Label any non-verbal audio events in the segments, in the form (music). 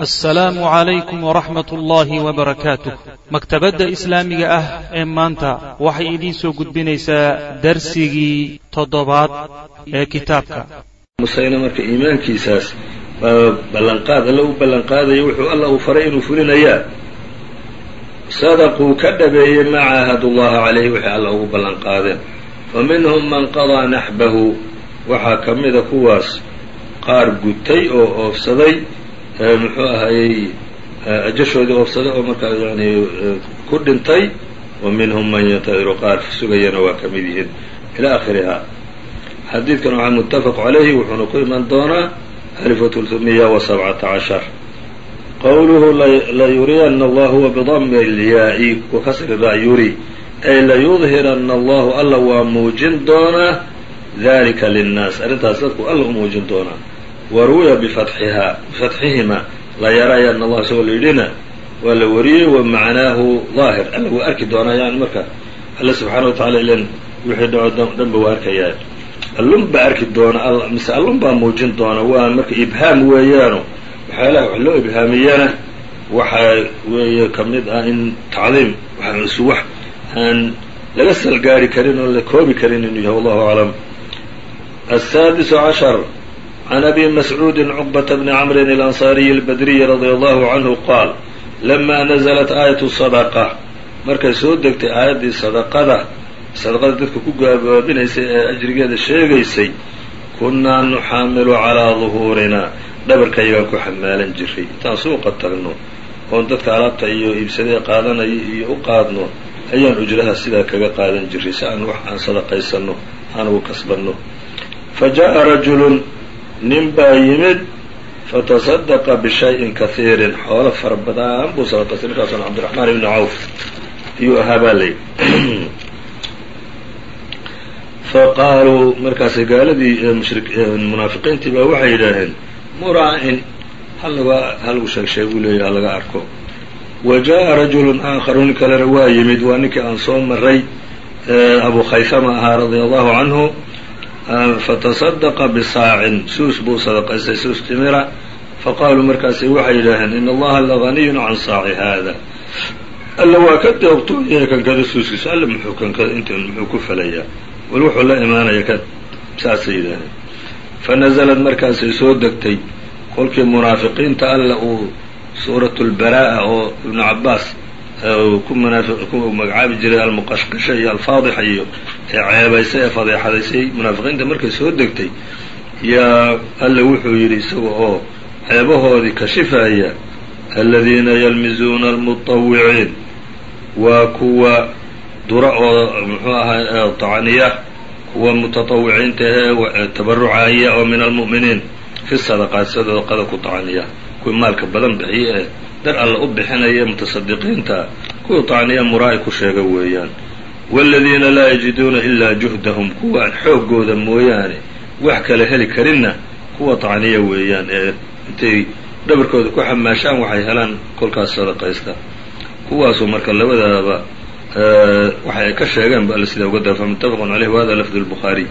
assalaamu calaykum waraxmat ullaahi wabarakaatuh maktabadda islaamiga ah ee maanta waxay idiin soo gudbinaysaa darsigii toddobaad ee kitaabka. Musayna marka iimaankiisaas baa ballanqaad alla u ballanqaadaya wuxuu alla uu faray inuu fulinayaa. Sadaquu ka dhabeeyey ma caahadu llaha calayhi wixii alla ugu ballanqaadeen fa minhum man qadaa naxbahu waxaa ka mida kuwaas qaar gutay oo oofsaday muxuu ahaayey ajashoodii oofsaday oo markaa yani ku dhintay wa minhum man yantadiru qaar sugayana waa ka mid yihiin. Ila akhirihaa xadiidkan waxaa muttafaq calayhi wuxuuna ku iman doonaa alif wtulumiya wa sabcata cashar. Qowluhu layuriyana allahu wabidami alyaa-i wa kasri raa yuri ay layudhirana allahu alla waa muujin doonaa dalika linnaas. Arrintaas dadku alla u muujin doonaa waruwiya bifatxihima layarayana allah isagoo la yidhina waa la wariyey wa macnaahu daahir. Alla arki doonaa yani marka alla subxaana wa tacala ilan wixii dhaco dhanba waa arkayaa. Allun baa arki doona mise allun baa muujin doona waa marka ibhaam weeyaano waxyaalaha wax loo ibhaamiyana waxaa weeye ka mid ah in tacdiim waxsu wax aan laga salgaari karin oo la koobi karin inuu yahay wallahu aclam. Aلsaadisu cashar can abi mascuudi cuqbata bni camrin alansaariyi albadriyi radia allahu canhu qaal lamaa nasalat aayatu sadaqa markay soo degtay aayaddii sadaqada sadaqada dadka ku gabaabinaysay ee ajrigeeda sheegaysay kunnaa nuxaamilu calaa duhuurinaa dhabarkayagaan ku xamaalan jiray intaan suuqa tagno oon dadka alaabta iyo iibsadee qaadanaya iyo u qaadno ayaan ujraha sidaa kaga qaadan jiray si aan wax aan sadaqaysanno aan kasbanno fa jaa'a rajulun nin baa yimid fatasadaqa bishayin kahiirin xoolo fara badaan buu sadaqaystay ninkaasuna cabdiraxmaan ibni cawf. Ayuu ahaa baa layidhi (clears throat) faqaaluu markaasi gaaladii munaafiqiintii baa waxay yidhaaheen muraa'in halaga halagu sheeg sheeg uu leeyahy halaga arko. Wa jaa'a rajulun aakharu nin kalena waa yimid. Waa ninkii aan soo maray abu khaysama ahaa radia allahu canhu fatasadaqa bisaacin suus buu sadaqaystay suus timira faqaaluu markaasi waxay yidhaaheen in allaha laganiyun can saaci haada alla waa ka deeqtooyay kankada suuskiisa alla muxuu kankada intan muxuu ku falayaa wal wuxuu la imaanaya ka saasay yidhaaheen fa nasalad markaasay soo degtay kolkii munaafiqiinta alla uu suuratu lbaraa'a oo ibnu cabbaas ku ku magacaabi jiray almuqashqisha iyo alfaadixa iyo ee ceebaysay ee fadeexadaysay munaafiqiinta markay soo degtay yaa alla wuxuu yidhi isaga oo ceebahoodii kashifaya aladiina yalmizuuna almutawiciin waa kuwa dura oo muxuu ahaa tacniya kuwa mutatawiciinta ee tabarucaya oo min almu'miniin fi sadaqaat sadaqada ku tacniya kuwii maalka badan bixiya ee dar alla u bixinaya mutasadiqiinta kuwa tacniya muraa'i ku sheega weeyaan waladiina laa yajiduuna ilaa juhdahum kuwaan xooggooda mooyaane wax kale heli karinna kuwa tacniya weeyaan ee intay dhabarkooda ku xamaashaan waxay helaan kolkaas sadaqaysta kuwaasu marka labadaaba waxa ay ka sheegeen ba alle sidaa uga dara famutafaqun caleyh wahada lafdu lbukhaariy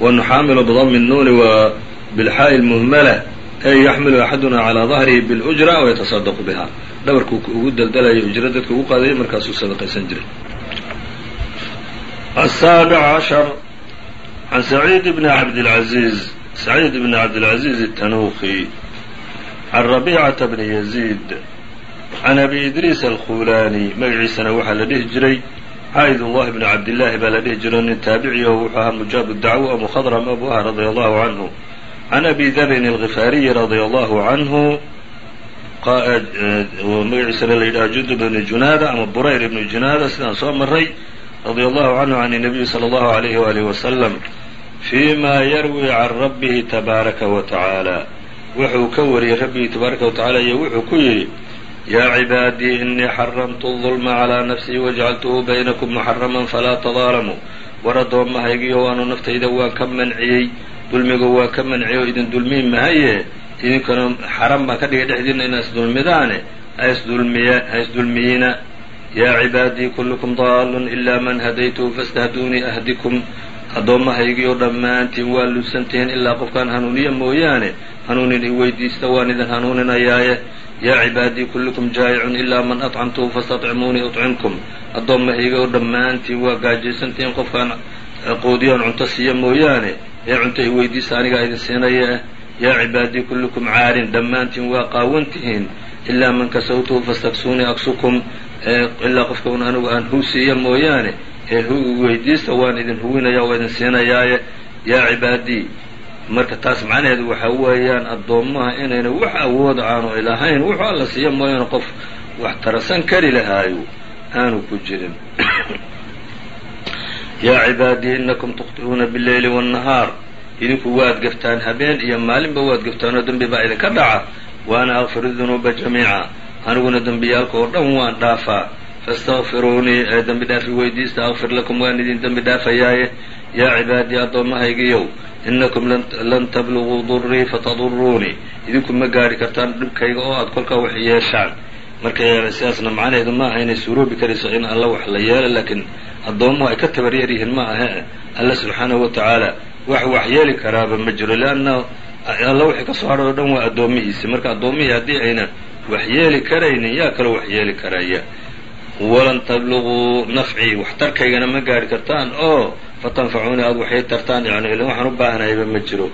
wanuxaamilu bidami nuuni wa bilxaa'i lmuhmala ay yaxmilu axaduna calaa dahrihi bilujra wayatasadaqu biha dhabarku ugu daldalayo ujra dadka ugu qaadayo markaasuu sadaqaysan jiray asaabic cashar can saciid bni cabdilcaziiz saciid bni cabdilcaziiz الtanuuqi can rabicata bni yaziid can abi idriis alkhulaani magaciisana waxaa la dhihi jiray caa'idullahi bni cabdillaahi baa la dhihi jiray nin taabici oo wuxuu ahaa mujaabu dacwo abu khadram abu ah radia allahu canhu can abi darin algifaariyi radia allahu canhu magaciisana la yidhaha jundub ibni junaada ama burayr ibni junaada sidaan soo maray radia allahu canhu can nabiyi sala allahu alayhi waalihi wasalam fii ma yarwi can rabbihi tabaaraka wa tacaala wuxuu ka wariyey rabbigii tabaaraka wa tacala iyo wuxuu ku yidhi yaa cibaadii inii xaramtu dulma calaa nafsii wajcaltuhu baynakum muxaraman falaa tadaalamuu war addoommahaygiyo waanu naftayda waan ka manciyey dulmiga waa ka manciyey oo idin dulmiin mahaye idinkana xaram baan ka dhigay dhexdiina inaa isdulmidaane ha isdulmiyiina yaa cibaadii kullukum daalun ilaa man hadaytuhu fastahduunii ahdikum addoommahaygii oo dhammaantiin waa luusantihiin ilaa qofkaan hanuuniya mooyaane hanuunin i weydiista waan idin hanuuninayaaye yaa cibaadii kullukum jaa'icun ilaa man atcamtuhu fastadcimuunii udcimkum addoommahaygii oo dhammaantiin waa gaajaysantihiin qofkaan qoodiyaan cunto siiya mooyaane ee cunto i weydiista anigaa idin siinayaeh yaa cibaadii kullukum caarin dhammaantiin waa qaawan tihiin ilaa man kasawtuhu fastaksuunii aksukum ilaa qofka un anigu aan hu siiya mooyaane ee hu weydiista waan idin huwinaya waa idin siinayaaye. Yaa cibaadii marka taas macnaheedu waxa weeyaan addoommaha inayna wax awooda aanu lahayn wuxuu alla siiya mooyaane qof wax tarasan kari lahaayo aanu ku jirin. (coughs) Yaa cibaadii inakum tukhti'uuna billeyli waannahaar idinku waad gaftaan habeen iyo maalinba waad gaftaan oo dembi baa idinka dhaca wa ana akfiru dunuuba jamiica aniguna dembiyaalka oo dhan waan dhaafaa faاstakfiruunii ee dembi dhaafi weydiista akfir lakum waan idin dembi dhaafayaaye. Yaa cibaadii addoommahaygiyow inakum lan tabluguu durii fataduruunii idinku ma gaari kartaan dhibkayga oo aad kolkaa wax yeeshaan. Marka sidaasna macnaheedu ma aha inay suuroobi karayso in alla wax la yeelo laakiin addoommuhu ay ka tabaryar yihiin ma ahe. Alla subxaanahu wa tacaala wax wax yeeli karaaba ma jiro leanna alla wixii ka soo hadhay oo dhan waa addoomihiisi. Marka addoommihii haddii ayna wax yeeli karaynin yaa kaloo wax yeeli karaya. Walan tabluguu nafcii waxtarkaygana ma gaari kartaan. Oo fatanfacuuni aada waxay tartaan yani ilin waxaan u baahnayba ma jiro.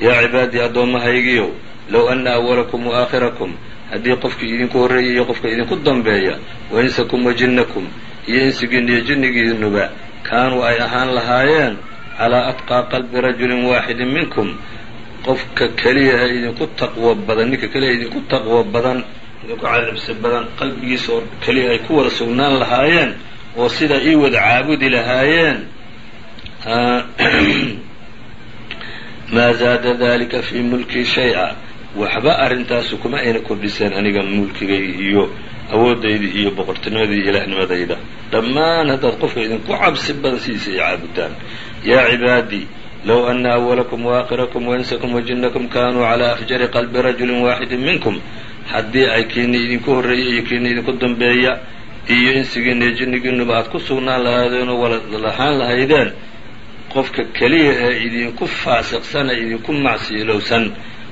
Yaa cibaadii addoommahaygiyow low anna awalakum wa aakhirakum haddii qofkii idinku horreeyay iyo qofka idinku dambeeya wa insakum wa jinnakum iyo insigiin iyo jinnigiinuba kaanuu ay ahaan lahaayeen calaa atqaa qalbi rajulin waaxidin minkum qofka keliya ee idinku taqwo badan ninka keliya idinku taqwo badan idinku cadabsi badan qalbigiisa oo keliya ay ku wada sugnaan lahaayeen oo sidaa ii wada caabudi lahaayeen (clears throat) maa zaada dalika fii mulkii shay-a. Waxba arrintaasu kuma ayna kordhiseen aniga mulkigayda iyo awooddayda iyo boqortinimadii ilaahnimadayda dhammaan haddaad qofka idinku cabsi badan sidiisa ay caabudaan. Yaa cibaadii low ana awalakum waakhirakum wainsakum wajinakum kanuu calaa afjari qalbi rajulin waaxidin minkum haddii ay kiini idinku horreeya iyo kiini idinku dambeeya iyo insigiina iyo jinnigiinuba aad ku sugnaan lahaydeen oo wala lahaan lahaydeen qofka keliya ee idinku faasiqsana idinku macsiilowsan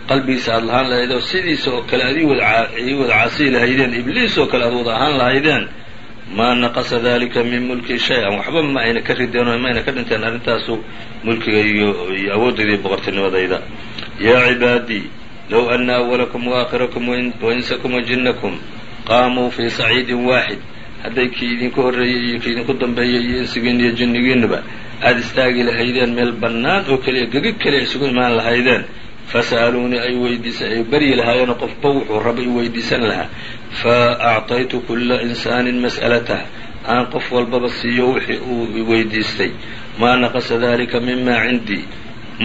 qalbigiisa aada lahaan lahayd oo sidiisa oo kale aad ii wada caasii lahaydeen ibliis oo kale aad wada ahaan lahaydeen maa naqasa dalika min mulki shay-an. Waxba ma ayna ka rideen ma ayna ka dhinteen arrintaasu mulkiga iyo iyo awooddayda boqortinimadayda yaa cibaadii low ana awalakum waakhirakum wainsakum wajinakum qaamuu fii saciidin waaxid hadday kii idinku horreeyey iyo kii idinku dambeeyey iyo insigiin iyo jinnigiinuba aada istaagi lahaydeen meel bannaan oo keliya gegi keliya isugu imaan lahaydeen fasa'aluunii ay weydiisa ay baryi lahaayeenoo qofba wuxuu raba i weydiisan lahaa fa acطaytu kula insaanin mas'alatah aan qof walbaba siiyo wixii uu weydiistay maa naqasa dalika mima cindii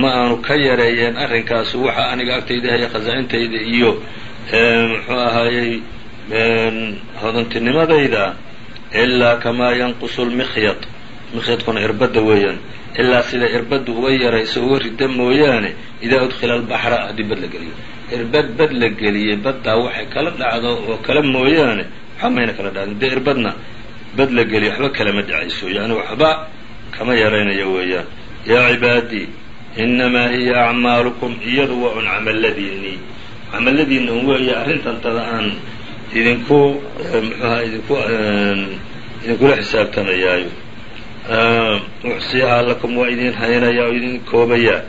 ma aanu ka yareeyeen arrinkaasu waxa aniga agtayda haya khasaa-intayda iyo muxuu ahaayey hodantinimadayda ilaa kamaa yanqusu lmikhyad mikhyadkuna irbadda weeyaan ilaa sida irbadda uga yarayso uga rida mooyaane idaa udkhila albaxra haddii bad la geliyo. Irbad bad la geliyey baddaa waxay kala dhacdo oo kale mooyaane waxba mayna kala dhacdin. Dee irbadna bad la geliyo waxba kalama dhacayso yani waxba kama yaraynayo weeyaan. Yaa cibaadii inamaa hiya acmaalukum iyadu waa un camaladiinii camaladiina un weeye arrintantada aan idinku muxuaha idinku idinkula xisaabtamayaayo uxsiihaa lakum waa idin haynayaa oo idin koobayaa.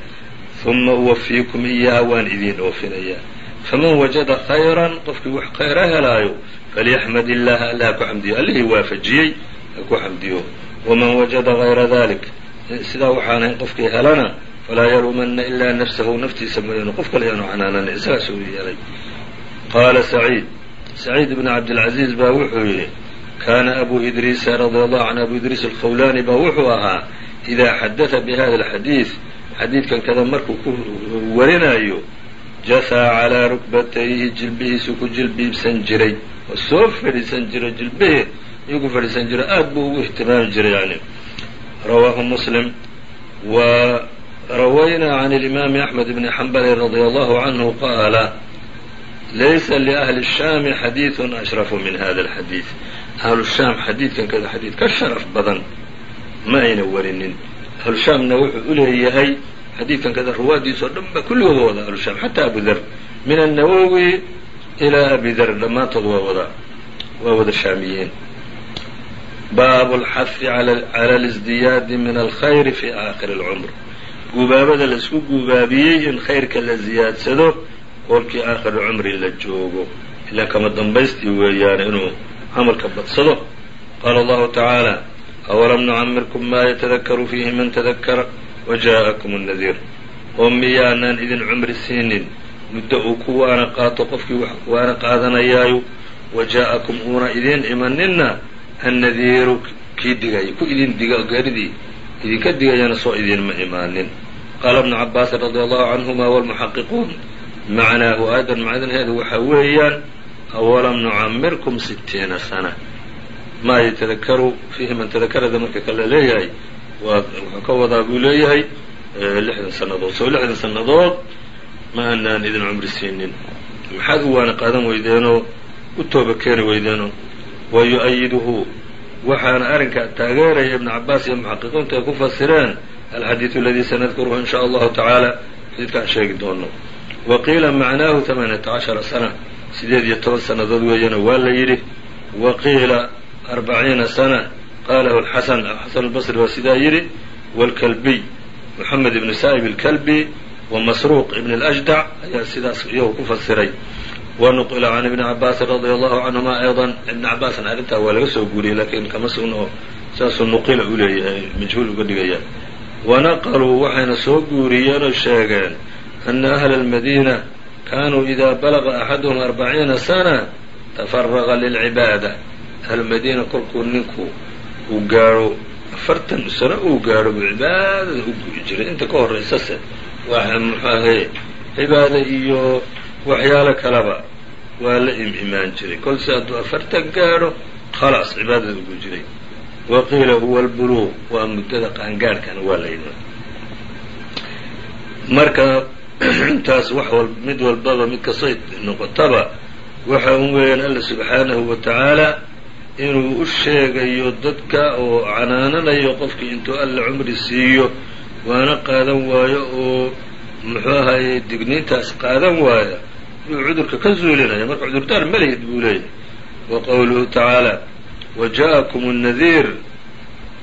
Uma uwafiikum iyaha waan idin oofinayaa. Faman wajada khayran qofkii wax khayra helaayo falyaxmad illaha alla ha ku xamdiyo. Allihii waafajiyey ha ku xamdiyo. Waman wajada hayra dalik sidaa waxaanahayn qofkii helana falaa yaluumanna ilaa nafsahu naftiisa mooyaane qof kale yaanu canaanana isagaas yeelay qaala saciid saciid ibn cabdilcaziiz baa wuxuu yidhi kaana abu idriisa radi allahu can abu idriis alkhawlaani ba wuxuu ahaa idaa xadada bihada alxadiid xadiidkan kada markuu ku warinayo jasaa calaa rukbatayhi jilbihiisuu ku jilbiibsan jiray oo soo fadhiisan jiray jilbihii iyuu ku fadhiisan jiray aada buu ugu ihtimaami jiray yani rawaahu muslim wa rawaynaa can alimaami axmed bni xambali radia allahu canhu qaala laysa liahli shaami xadiidu ashrafu min hada alxadiid ahlushaam xadiidkan kada xadiid ka sharaf badan ma ayna warinin. Ahlushaamna wuxuu u leeyahay xadiidkan kada ruwaaddiisoo dhan ba kulligood waa wadaa ahlushaam xataa abu der min annawowi ilaa abi der dhammaantood waa wadaa waa wada shaamiyiin baabu alxafi cala lisdiyaadi min alkhayri fii aakhiri alcumr. Guubaabada la isku guubaabiyey in khayrka la ziyaadsado koolkii aakhiri cumri la joogo. Ilaan kama dambaystii weeyaane inuu camalka badsado qaala allahu tacaala awalam nucamirkum maa yatadakaru fiihi man tadakara wajaءakum الnadiir oo miyaanaan idin cumri siinin muddo uu ku waana qaato qofkii wax waana qaadanayaayo wajaa'akum uuna idiin imaninna annadiiru kii digaya ku idin diga geeridii idinka digayana soo idinma imaanin qaala ibnu cabaasin radia allahu canhuma walmuxaqiquun macnaahu aayadan macnaheedu waxaa weeyaan awalam nucamirkum sitiina sana maa yatadakaru fiihi man tadakarada marka kale leeyahay waa wuxuu ka wadaa buu leeyahay lixdan sannadood soo lixdan sannadood ma aanaan idin cumri siinin maxaad u waana qaadan weydeenoo u tooba keeni weydeenoo wa yu-ayiduhu waxaana arrinkaa taageeraya ibnu cabaas iyo muxaqiqiintu ay ku fasireen alxadiidu aladii sanadkuruhu in shaa allahu tacaala xadiidkaan sheegi doono wa qiila macnaahu tamaaniyata cashara sana sideed iyo toban sannadood weeyana waa la yidhi wa qiila arbaciina sana qalahu xasan xasan albasri waa sidaa yidhi wاlkalbiy moxamed ibnu saa'ib alkalbi wa masruuq ibn اlأjdac ayaa sidaas iyagu ku fasiray wa nuqila can ibni cabaasin radia allahu canhuma ayضa ibni cabaasna arrintaa waa laga soo guuriyey lakiin kama sugna oo saasuu nuqila u leeyahay majhuul uga dhigaya wanaqaluu waxayna soo guuriyeen oo sheegeen ana ahla اlmadiina kanuu ida balaga axaduhum arbaciina sana tafaraqa lilcibaada ahlumadiina kolkuu ninku uu gaadho afartan sano uu gaadho buu cibaadada u gu'i jiray inta ka horaysase waa muxuu ahaye cibaada iyo waxyaalo kaleba waa la im imaan jiray kolse hadduu afartan gaadho khalaas cibaadada ugu jiray wa qiila huwa albuluuq waa muddada qaangaadhkana waa la yidhi marka intaas wax wal mid walbaba mid kastay noqotaba waxa un weeyaan alla subxaanahu wa tacaala inuu u sheegayo dadka oo canaananayo qofkii intuu alla cumri siiyo waana qaadan waayo oo muxuu ahaye digniintaas qaadan waaya yuu cudurka ka zuulinaya marka cudurdaar malihid buu leeyahay wa qowluhu tacaala wa ja'akum الnadiir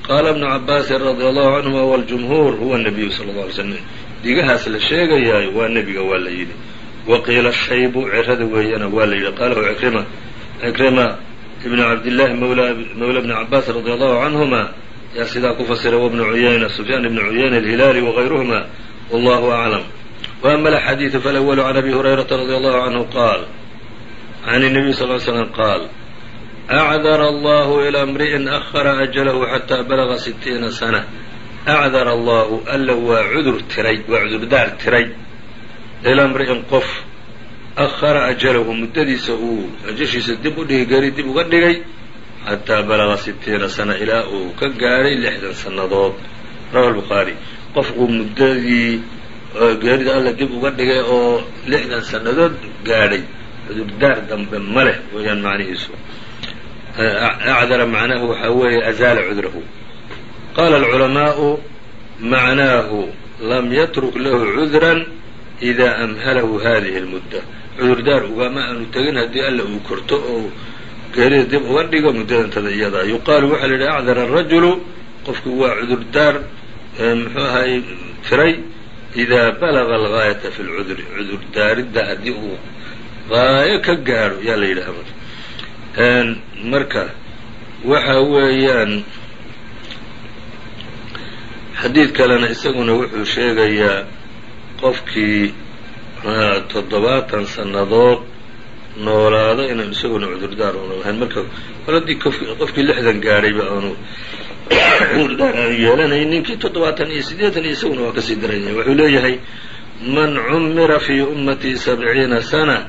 qaala ibnu cabaasin radia allahu canhuma waljumhuur huwa nabiyu sala اlه alay slam dhigahaas la sheegayaayo waa nebiga waa la yidhi. Waqiila shaybu cirada weeyana waa la yidhi. Qalahu ikrima cikrima ibnu cabdillaahi mawla bni cabaas radi allahu canhuma yaa sidaa ku fasira wabnu cuyayna sufyaan ibnu cuyayna alhilaali wagayruhuma wallahu aclam waama alxadiidu falawalu can abi hurayrata radi allahu canhu qaal can الnabiy sal l slam qaal acdar allahu ilaa mri'in ahara ajalahu xataa balaga sitiina sana. أcdar allahu alla waa cudur tiray waa cudurdaar tiray ilaa mri'in qof ahara ajalahu muddadiisa uu ajashiisa dib u dhigi gari dib uga dhigay xataa balaga sitiina sana ilaa uu ka gaadhay lixdan sannadood rawa albukhaari qofkuu muddadii geerida alla dib uga dhigay oo lixdan sannadood gaadhay cudurdaar dambe ma leh weeyaan macnihiisu acdara macnahu waxaa weeye azaala cudrahu qaala alculamaa'u macnaahu lam yatruk lahu cudran idaa amhalahu hadihi اlmudda cudurdaar ugama aanu tegin haddii alla uu korto oo geerida dib uga dhigo muddadantada iyadaa yuqaalu waxaa la yidhaha acdara arajulu qofku waa cudurdaar muxuu ahay tiray idaa balaga algaayata fi lcudri cudurdaaridda haddii uu gaayo ka gaadho yaa la yidhaha marka waxa weeyaan xadiid kalena isaguna wuxuu sheegayaa qofkii toddobaatan sannadood noolaado inaan isaguna cudurdaar una lahayn. Marka haddii qofkii lixdan gaadhayba aanu (coughs) cudurdaar aanu yeelanay ninkii toddobaatan iyo siddeetan iyo isaguna waa ka sii daranya wuxuu leeyahay man cumira fii ummatii sabciina sana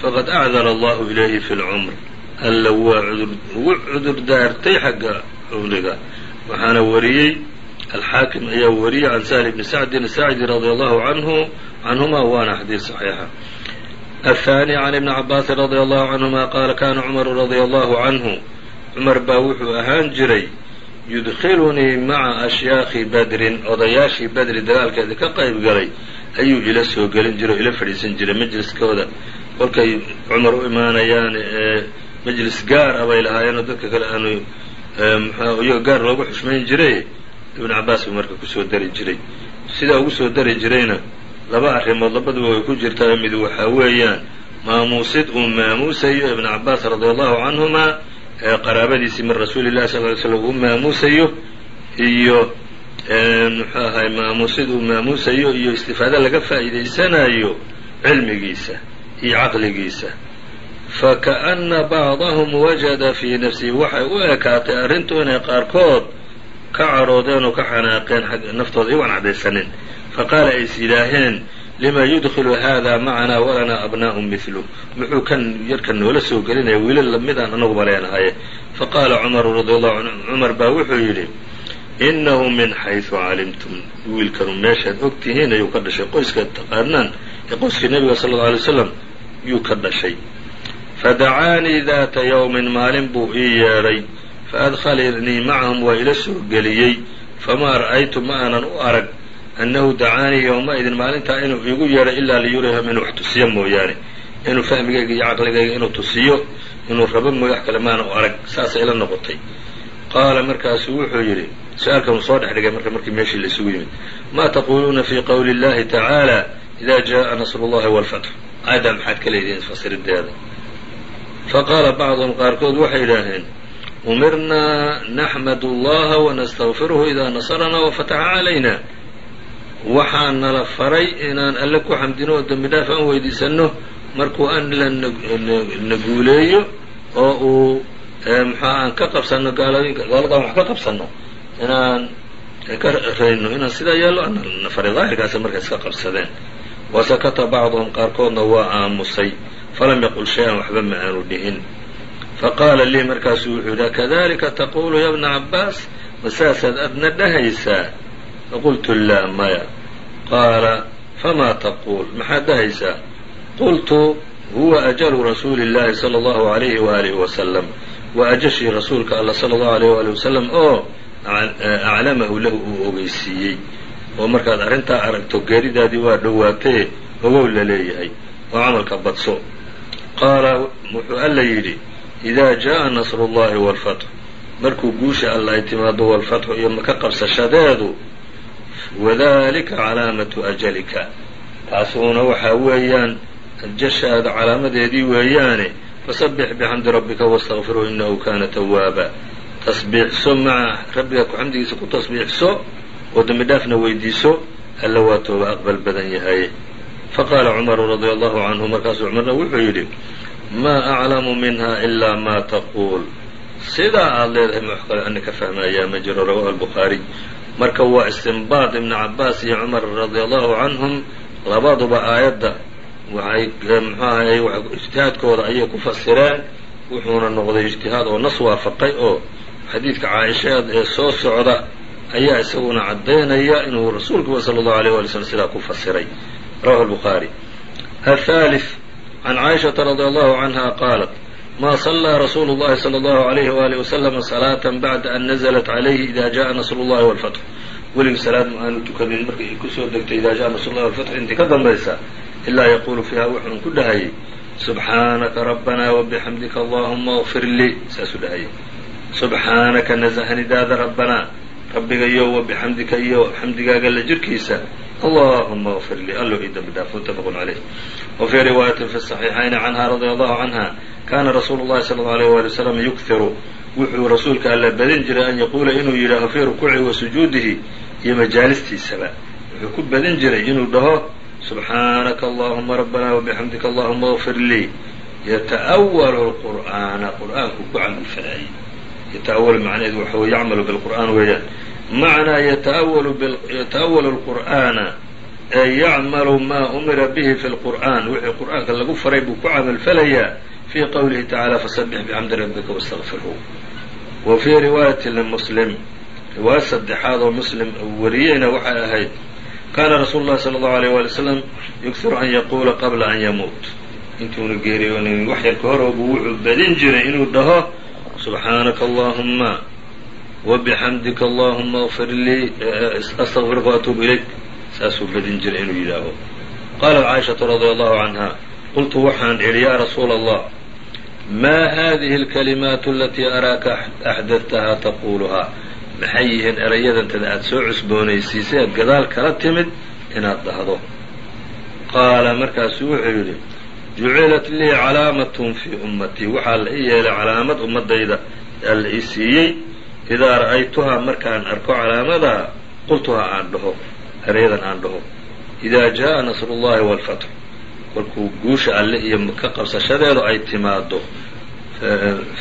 faqad acdara allahu ilayhi fi lcumr alla waa ugu cudurdaartay xagga cumriga waxaana wariyey alxaakim ayaa wariyay can sahl bni sacdin saacdi radia allahu anhu canhuma waana xadiid saxiixa aلthaani can ibni cabaasin radia allahu canhuma qaala kana cumaru radia allahu canhu cumar baa wuxuu ahaan jiray yudkhilunii maca ashyaakhi badrin odayaashii badri dagaalkeeda ka qayb galay ayuu ila soo gelin jiray o ila fadhiisan jiray majliskooda kolkay cumar u imaanayaan majlis gaar a bay lahaayeenoo dadka kale aanu mxua iyaga gaar loogu xushmayn jiray ibnu cabaas buu marka ku soo dari jiray. Sidaa ugu soo dari jirayna laba arrimood labaduba way ku jirtaa. Mid waxaa weeyaan maamuusid uu maamuusayo ibnu cabaas radia allahu canhumaa ee qaraabadiisii min rasuuli llahi sal ly slam uu maamuusayo iyo muxuu ahay maamuusid uu maamuusayo iyo istifaado laga faa'iidaysanayo cilmigiisa iyo caqligiisa. Fakaأna bacdahum wajada fii nafsihi. Waxay u ekaatay arrintu inay qaarkood ka cadhoodeen oo ka xanaaqeen naftooda iyagoon cadaysanin faqaala ays yidhaaheen lima yudkilu hada macanaa walanaa abnaa'u midlu muxuu kan yarkan noola soo gelinaya wiilal lamidaan anaguba leenahaye faqaala cumaru radi allahu canhu cumar baa wuxuu yidhi inahu min xaysu calimtum wiilkanu meeshaad og tihiin ayuu ka dhashay. Qoyskaad taqaanaan ee qoyskii nebiga sala allau alay slam yuu ka dhashay. Fadacaanii daata yowmin maalin buu ii yeedhay faadkhalnii macahum waa ila soo geliyey famaa ra'aytu ma aanan u arag annahu dacaanii yowmaidin maalintaa inuu iigu yeedho ilaa liyuriham inuu wax tusiyo mooyaane inuu fahmigayga iyo caqligayga inuu tusiyo inuu rabo mooy wax kale maana u arag saasay ila noqotay qaala markaasu wuxuu yidhi su'aalkan uu soo dhex dhigay marka markii meeshii la isugu yimid maa taquuluuna fii qowli illahi tacaala ida jaa nasrullahi walfatxu aayaddaa maxaad ka leedihiin fasirideeda faqaala bacduhum qaarkood waxay idhaaheen umirnaa naxmad اllaha wanastagfiruhu idaa nasranaa wafataxa calayna waxaa nala faray inaan alle ku xamdino oo dembi dhaaf aan weydiisanno markuu an la na guuleeyo oo uu muxua aan ka qabsanno gaalooyinka gaaladaan wax ka qabsanno inaan ka rayno inaan sidaa yeello na faray daahirkaasa markay iska qabsadeen wasakata bacduhum qaarkoodna waa aamusay falam yaqul shay-an waxba ma aanu dhihin faqaala lii markaasuu wuxuu yidhi akadalika taqulu ya bna cabaas ma saasaad adna dhahaysaa faqultu laa maya qaala famaa taquul maxaad dhahaysaa qultu huwa ajalu rasuuli اllahi salى اllahu عalayhi waalihi wasalam waa ajashii rasuulka alla sala allahu alayh waali wasalam oo aclamahu lahu uu ogeysiiyey oo markaad arrintaa aragto geeridaadii waa dhowaatee ogow la leeyahay oo camalka badso qaala wuxuu alla yidhi idaa jaa nasru llahi walfatxu markuu guusha alla ay timaado walfatxu iyo maka qabsashadeedu wadalika calaamatu ajalika taasuuna waxaa weeyaan jashaada calaamadeedii weeyaane fasabbix bixamdi rabbika wastakfiru innahu kaana tawaaba tasbiixso maca rabbiga xamdigiisa ku tasbiixso oo dembi dhaafna weydiiso alla waa tooba aqbal badan yahay faqaala cumaru radia allahu canhu markaasuu cumarna wuxuu yidhi maa aclamu minha ila maa taquul sidaa aada leedahay ma wax kale ani ka fahmayaa ma jiro rawahu albukhaariy marka waa istinbaad ibni cabaas iyo cumar radia allahu canhum labaduba aayadda waxay mxu ahay ijtihaadkooda ayay ku fasireen wuxuuna noqday ijtihaad oo nas waafaqay oo xadiidka caaishaad ee soo socda ayaa isaguna caddaynaya inuu rasuulkuba sala allahu aleyh wali slm sidaa ku fasiray rawahu albukhaari athalif can caaishaةa radi allahu canha qaalat ma صlىa rasuulu اllahi slى اllahu عalayhi wali waslama salaaة bacda an naزlat عalayhi ida jaءa nasr اllahi wاlfatx weligii salaad ma aanu tukanin markii ay kusoo degtay ida jaءa nasr اllahi wاlfatx intii ka dambaysa ilaa yaquulu fiiha wuxuun ku dhahayay subxaanaka rabbana wabixamdika allahuma اغfir lii saasuu dhahayay subxaanaka nasahnidaada rabbanaa rabbiga iyo wabixamdika iyo xamdigaaga la jirkiisa allahuma اغfir lii allo ii dembi dhaaf mutafaqun calayh wa fii riwaayatin fi صaxiixayni canha radia allahu canha kana rasuulu اllahi salى اllau alيyh wali wslam yukhiru wuxuu rasuulka alla badin jiray an yaquula inuu yidhaaho fii rukuucihi wa sujuudihi iyo majaalistiisaba wuxuu ku badin jiray inuu dhaho subxaanaka allahuma rabbana wabixamdika allahuma اغfir lii yata'awalu lqur'aana qur'aanku ku camalfalaayey yata'awalu macnaheedu waxa weye yacmalu bilqur'aan weeyaan macnaa yata'awalu lqur'aana ee yacmalu maa umira bihi fi lqur'aan wixii qur'aanka lagu faray buu ku camalfalayaa fii qowlihi tacala fasabix bixamdi rabbika wastaqfirhu wa fii riwaayati limuslim riwaayad saddexaad oo muslim wariyeyna waxay ahayd kaana rasuulu llahi sala allahu alayh wali wslam yughiru an yaquula qabla an yamuut. Intuuna geeriyoonin wax yar ka horoobu wuxuu badin jiray inuu dhaho subxaanaka allahuma wbxamdika allahuma fir lii astaqfiruka waatuubu ilayk saasuu badin jiray inuu yidhaaho qaalat caaishaةu radia allahu canha qultu waxaan idhi yaa rasuula allah maa haadihi اlkalimaatu alatii araaka axdadtahaa taquluhaa maxay yihiin erayadantada aad soo cusboonaysiisay aad gadaal kala timid inaad dhahdo qaala markaasuu wuxuu yidhi jucilat lii calaamatn fii ummatii waxaa la ii yeelay calaamad ummadayda aa la siiyey idaa ra'aytuhaa markaan arko calaamadaha qultuhaa aan dhaho erayadan aan dhaho idaa jaa'a nasrullahi waalfatx kolkuu guusha alle iyo ka qabsashadeedu ay timaado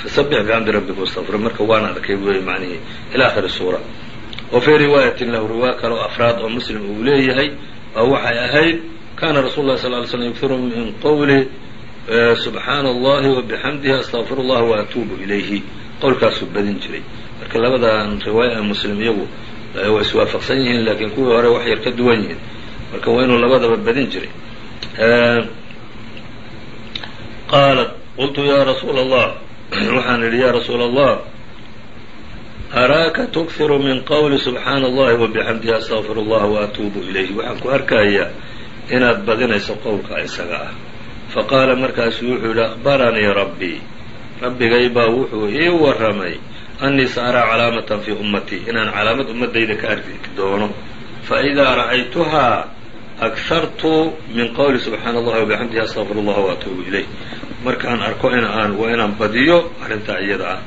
fasabbix bixamdi rabbika wastaqfir marka waan arkay wey macnihii ila akhiri suura wa fii riwaayatin lahu riwaaya kale oo afraad oo muslim uu leeyahay oo waxay ahayd kana rasul lah sal ly slm yugfiru min qowli subxaana allahi wabixamdihi astaqfir allah waatuubu ilayhi qowlkaasuu badin jiray marka labadan riwaaya muslim iyagu way iswaafaqsan yihiin laakiin kuwii hore wax yar ka duwan yihiin. Marka waa inuu labadaba badin jiray. Qaalat qultu ya rasuula allah (clears throat) waxaan idhi ya rasuula allah araaka tukhiru min qowli subxaana allahi wabixamdihi astaqfir allah waatuubu ilayhi. Waxaan ku arkayaa inaad badinayso qowlka isaga ah. Faqaala markaasu wuxuu yidhi akhbaranii rabbii. Rabbigay baa wuxuu ii warramay annii sa araa calaamatan fii ummatii inaan calaamad ummaddayda ka arki doono faidaa ra'aytuhaa aghartu min qowli subxaana allahi wabixamdihi astaqfir allah waatuubu ilayh markaan arko in aan waa inaan badiyo arrintaa iyada ah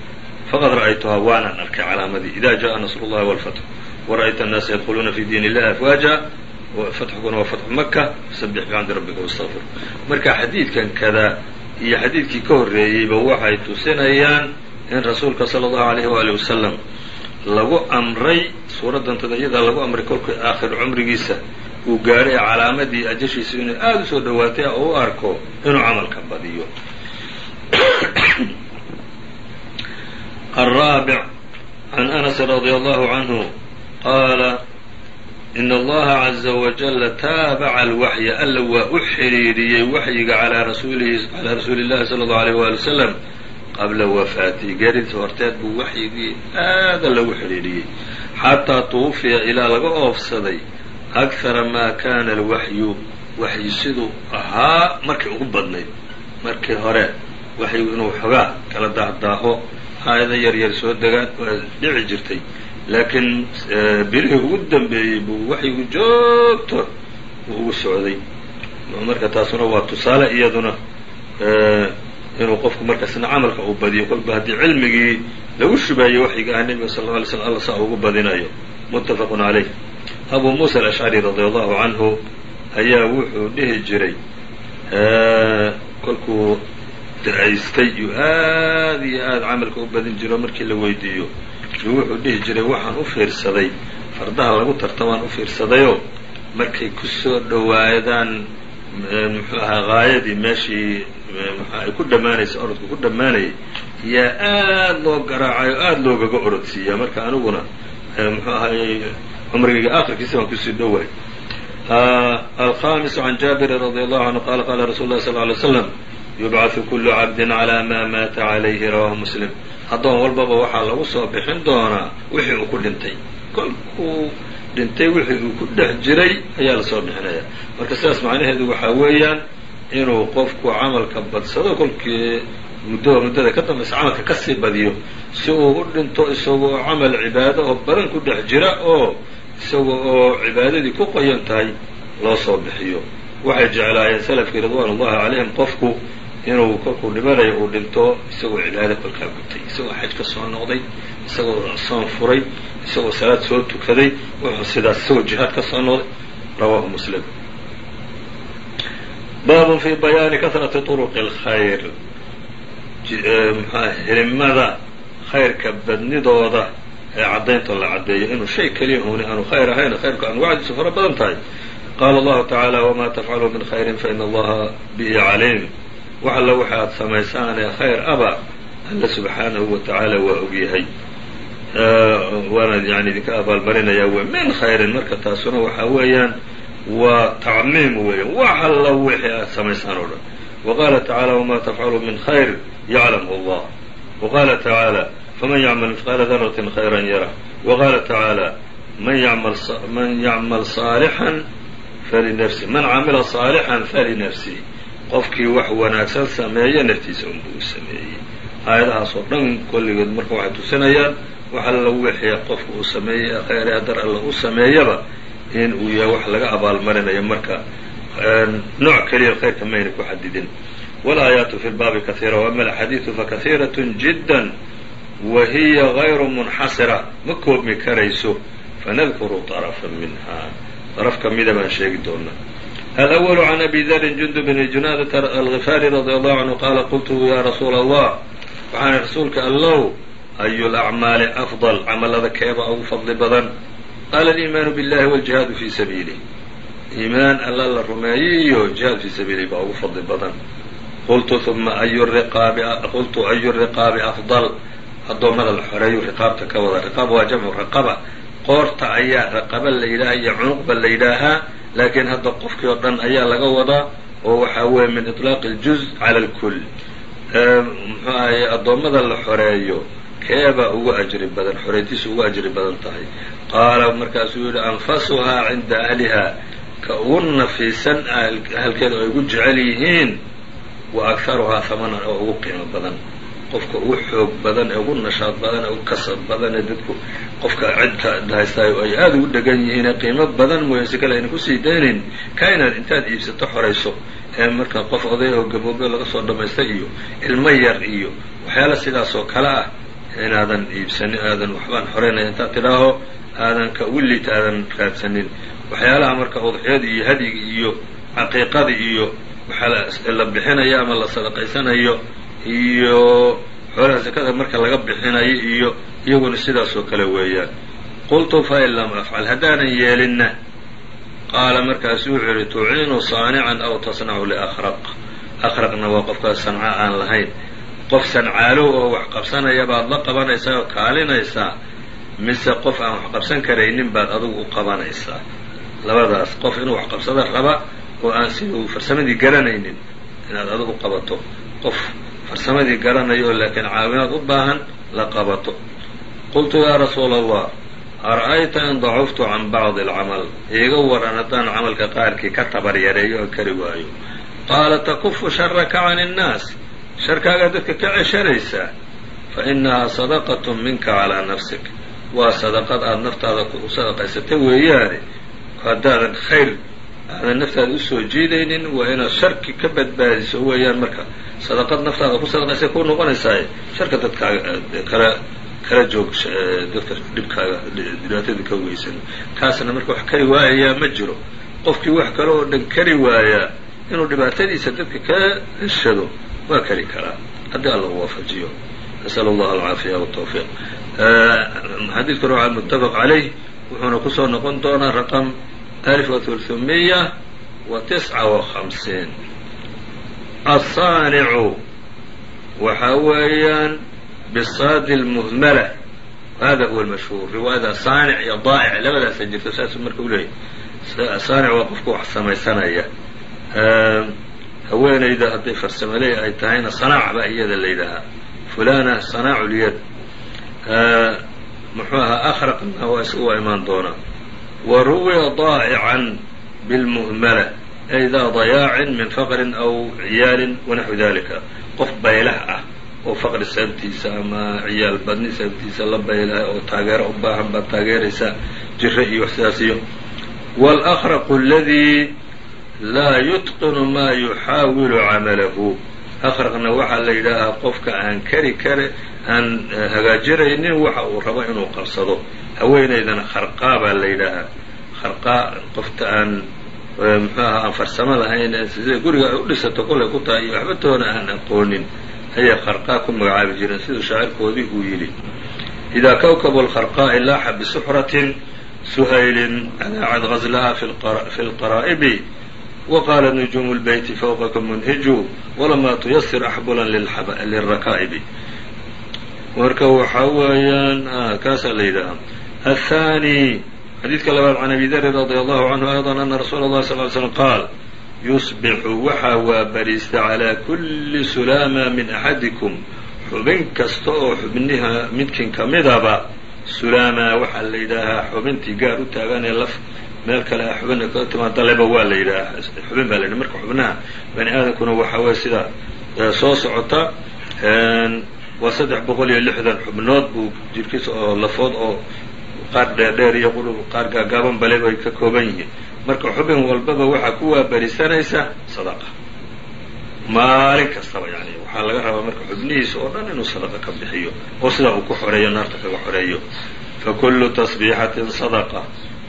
faqad ra'aytuhaa waanaan arkay calaamadii ida jaءa nasr اllahi wاlfatx wara'ayta annaasa yadkhuluuna fi diin illahi afwaaja fatxkuna waa fatxu maka sabix bixamdi rabbika wastaqfir marka xadiidkan kada iyo xadiidkii ka horreeyeyba waxay tusinayaan in rasuulka sala allahu alayhi waali wasalam lagu amray suuraddantada iyadaa lagu amray kolkii aakhir cumrigiisa uu gaadhay ee calaamadii ajashiisa inay aada u soo dhowaatay oo u arko inuu camalka badiyo الرابع عن أنس رضي الله عنه قال إن allaha caza wajalla taabaca alwaxya alla waa u xidhiiriyey waxyiga calaa rasuulihi calaa rasuuli llahi sala allahu alayh waali wasalam qabla wafaatihi geeridiisa horteed buu waxyigii aada lagu xidhiiriyey xataa tuwufiya ilaa laga oofsaday akthara maa kana alwaxyu waxyi siduu ahaa markii ugu badnayd markii hore. Waxyigu inuu xogaa kala daahdaaho aayado yar soo degaan dhici jirtay. Laakiin bilihii ugu dambeeyey buu waxyigu joogto ugu socday. Marka taasuna waa tusaale iyaduna inuu qofku markaasna camalka uu badiyo. Kolba haddii cilmigii lagu shubaayey waxyiga ah nebiga sal alay slam alla saa ugu badinayo. Muttafaqun calayh abu muusa alashcari radia allahu canhu ayaa wuxuu dhihi jiray kolkuu da'aystay aada iyo aada camalka u badin jiro markii la weydiiyo. Yuu wuxuu dhihi jiray waxaan u fiirsaday fardaha lagu tartamaan u fiirsadayoo markay ku soo muxuu ahaa haayadii meeshii ay ku dhammaanaysay orodku ku dhammaanayay yaa aada loo garaacay oo aada loogaga orodsiiyaa. Marka aniguna muxuu ahaayey cumrigayga aakhirkiisa baan ku sii dhowahay alkhamisu can jaabirin radi allahu canhu qala qala rasul lah sal ly slam yubcaثu kulu cabdin calى ma maata calayhi rawahu muslim. Addoon walbaba waxaa lagu soo bixin doonaa wixii uu ku dhintay. Kolkuu dhintay wixii uu ku dhex jiray ayaa la soo bixinaya. Marka sidaas macnaheedu waxaa weeyaan inuu qofku camalka badsado kolkii muddoba muddada ka dambaysa camalka ka sii badiyo si uu u dhinto isagoo camal cibaado oo badan ku dhex jira oo isaga oo cibaadadii ku qoyan tahay loo soo bixiyo. Waxay jeclaayeen salafkii ridwaan ullahi calayhim qofku inuu kolkuu dhimanayo uu dhinto isagoo cibaado kolkaa gutay isagoo xaj ka soo noqday isagoo soon furay isagoo salaad soo tukaday wuxuu sidaas isagoo jihaad ka soo noqday. Rawaahu muslim. Baabun fi bayaani kahrati turuqi اlkhayr mxua hilimada khayrka badnidooda ee caddaynta la caddeeyo. Inuu shay keliya huni aanu khayr ahayn khayrku anwacdiisu fara badan tahay. Qaala allahu tacaala wma tafcaluu min khayrin faina allaha bihi caliim. Wax alla waxa aad samaysaanee khayr aba alla subxaanahu wa tacaala waa ogyahay waana yani idinka abaalmarinayaa wey min khayrin marka taasuna waxaa weeyaan waa tacmiim weeyaan wax alla wixii aad samaysaan oo dhan. Waqaala tacaala wma tafcaluu min khayr yaclamhu allah. Waqaala tacaala faman yacmal mifqaala daratin khayra yarah. Waqaala tacaala man yacmal saalixan falinafsi man camila saalixan falinafsi qofkii wax wanaagsan sameeya naftiisa unbuu u sameeyey. Aayadahaas oo dhan kolligood marka waxay tusinayaan wax alla wixii qofku uu sameeyey khayr hadar alla u sameeyaba in uu yahay wax laga abaalmarinayo marka nooc keliya khayrka mayna ku xadidin wاlaayaatu fi lbaabi kahiira وama alxadiidu fakahiraة jidا wa hiya غayru munxasira ma koobmi karayso fanadkuru طرفa minha طرف ka mida baan sheegi doonaa الأول عن أbي dri جندب بن جuناadة الغفاrي رضي الله عنه qاla qلtu ya رasuul الله waxaan rasuulka allow أyu الأعmاali أفضل camalada keeba ugu fadli badan qaala الإimaan bالlahi والجiهاad fي sabiilه iimaan alla la rumeeyey iyo jihaad fii sabiilih baa ugu fadli badan qultu uma ayu riqaabi qultu ayu riqaabi afdal addoommada la xoreeyu riqaabta ka wada riqaab waa jamcu raqaba qoorta ayaa raqaba la yidhaaha iyo cunuqba la yidhaahaa laakiin hadda qofkii oo dhan ayaa laga wadaa oo waxaa weeye min iطlaaqi اljuz cala اlkul muxuu ahaye addoommada la xoreeyo keebaa ugu ajri badan xoreyntiisa ugu ajri badan tahay. Qaala markaasuu yidhi anfasuhaa cinda ahliha ka ugu nafiisan ahalkeeda ay ugu jecel yihiin wa akharuhaa hamanan oo ugu qiimo badan. Qofka ugu xoog badan ee ugu nashaad badan ee ugu kasab badan ee dadku qofka cidka haystaayo ay aada ugu dhegan yihiin ee qiimo badan mooya si kale ayna ku sii daynayn ka inaad intaad iibsato xorayso ee marka qof oday oo gaboobe laga soo dhamaystay iyo ilmo yar iyo waxyaala sidaas oo kale ah inaadan iibsanin aadan waxbaan xoreynaya intaad tidhaaho aadan ka ugu aadan raadsanin waxyaalaha marka udxiyada iyo hadyiga iyo caqiiqada iyo waxaa la bixinayo ama la sadaqaysanayo iyo xoolaha sakada marka laga bixinayo iyo iyaguna sidaas oo kale weeyaan. Qultu fain lam afcal haddaanan yeelinna. Qaala markaasu wuxuu yihi tuciinu saanican aw tasnacu liakhraq akhraqna waa qofkaas sanca aan lahayn qof sancaalow oo wax qabsanaya baad la qabanaysaa oo kaalinaysaa mise qof aan wax qabsan karaynin baad adigu u qabanaysaa. Labadaas qof inuu wax qabsada raba oo aan siduu farsamadii garanaynin inaad adigu qabato. Qof farsamadii garanayo oo laakiin caawinaad u baahan la qabato. Qultu yaa rasuula allah ara'ayta in dacuftu can bacdi alcamal? Iiga waran haddaan camalka qaarkii ka tabar yareeyo oo kari waayo. Qaala takufu sharaka can innaas sharkaagaa dadka ka ceshanaysaa fa inahaa sadaqat minka calaa nafsik waa sadaqad aada naftaada ku sadaqaysata weeyaane haddaadan khayr aadan naftaada u soo jiidaynin waa inaad sharki ka badbaadiso weeyaan marka sadaqad naftaada ku sadaqaysay ku noqonaysaaye sharka dadkaaga kala kala joog dadka dhibkaaga dhibaatada ka weysan kaasna marka wax kari waayayaa ma jiro qofkii wax kale oo dhan kari waayaa inuu dhibaatadiisa dadka ka heshado waa kari karaa haddii alla waafajiyo nasal allah alcaafiya wtawfiiq xadiidka rawca muttafaq calayh wuxuuna ku soo noqon doonaa raqam alif wathulumiya wa tisca wa asaanicu waxaa weeyaan bisaadi lmuhmala hada huwa lmashhuur riwaayada saanic iyo daa'ic labadaasa jirto saasuu marka u saanic waa qofka wax samaysanaya haweenayda hadday farsamaley ay tahayna sanaac baa iyada la yidhaahaa. Fulana sanaaculyad muxuu ahaa akhraqna waa imaan doonaa. Wa ruwiya daa'ican bilmu'mala ay dayaacin min faqrin aw ciyaalin wanaxwi dalika qof baylah ah oo faqri sababtiisa ama ciyaal badni sababtiisa la baylaha oo taageero u baahan baad taageeraysaa jiro iyo wax sidaas iyo. Waalakhraqu aladii laa yutqinu ma yuxaawilu camalahu. Akraqna waxaa la yidhaahaa qofka aan kari kare aan hagaajinaynin waxa uu rabo inuu qabsado haweenaydana kharqaa baa la yidhaahaa kharqaa qofta aan muxuu aha aan farsamo lahayn sida guriga ay u dhisato kolay ku tahay iyo waxba toona aan aqoonin ayay kharqaa ku magacaabi jireen siduu shaacirkoodii uu yidhi idaa kawkabu lkharqaa'i laaxa bisuxratin suhaylin adaacad gazlaha fi lqaraa'ibi wqaala nujuumu lbeyti fawqakum munhiju walamaa tuyasir axbulan lilrakaa'ibi warka waxaa weeyaan kaasaa la yidhaahaa athaani xadiidka labaad can abi darin radi allahu canhu ayضan ana rasuula اllahi sal ly slm qaal yusbixu waxaa waabariista calaa kulli sulaama min axadikum xubin kasta oo xubniha midkin ka midaba sulaamaa waxaa la yidhaahaa xubintii gaar u taaganee laf meel kale xubin kaga timaada leba waa la yidhaha xubin baa la yidhaha marka xubnaha bani aadamkuna waxaa weye sida soo socota waa saddex boqol iyo lixdan xubnood buu jirkiisa oo lafood oo qaar dheerdheer iyo qaar gaagaaban bale bay ka kooban yihiin. Marka xubin walbaba waxaa ku waaberisanaysa sadaqa. Maalin kastaba yani waxaa laga rabaa marka xubnihiisa oo dhan inuu sadaqa ka bixiyo oo sidaa uu ku xoreeyo naarta kaga xoreeyo. Fa kullu tasbiixatin sadaqa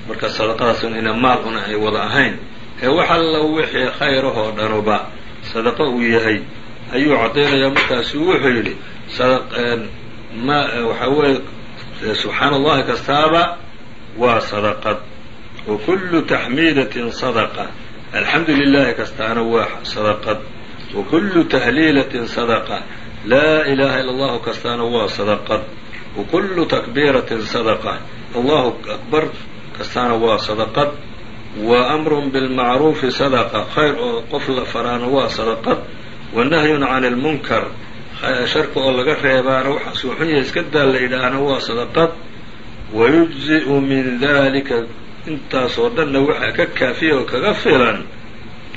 marka sadaqadaas ina maal una ay wada ahayn. Ee wax alla wixii khayrahoo dhanuba sadaqo uu yahay ayuu caddaynayaa markaasu wuxuu yidhi ma waxaa weeye subxaana allahi kastaaba waa sadaqad. Wa kullu taxmiidatin sadaqa. Alxamdu lilahi kastaana waa sadaqad. Wa kullu tahliilatin sadaqa. Laa ilaha ila allahu kastaana waa sadaqad. Wa kullu takbiiratin sadaqa. Allahu akbar kastaana waa sadaqad wa amrun bilmacruufi sadaqa khayr oo qof la faraana waa sadaqad wa nahyun can lmunkar sharka oo laga reebaana waxaasuu xun yahay iska daa la yidhaahna waa sadaqad wa yujzi'u min dalika intaasoo dhanna waxaa ka kaafiya oo kaga filan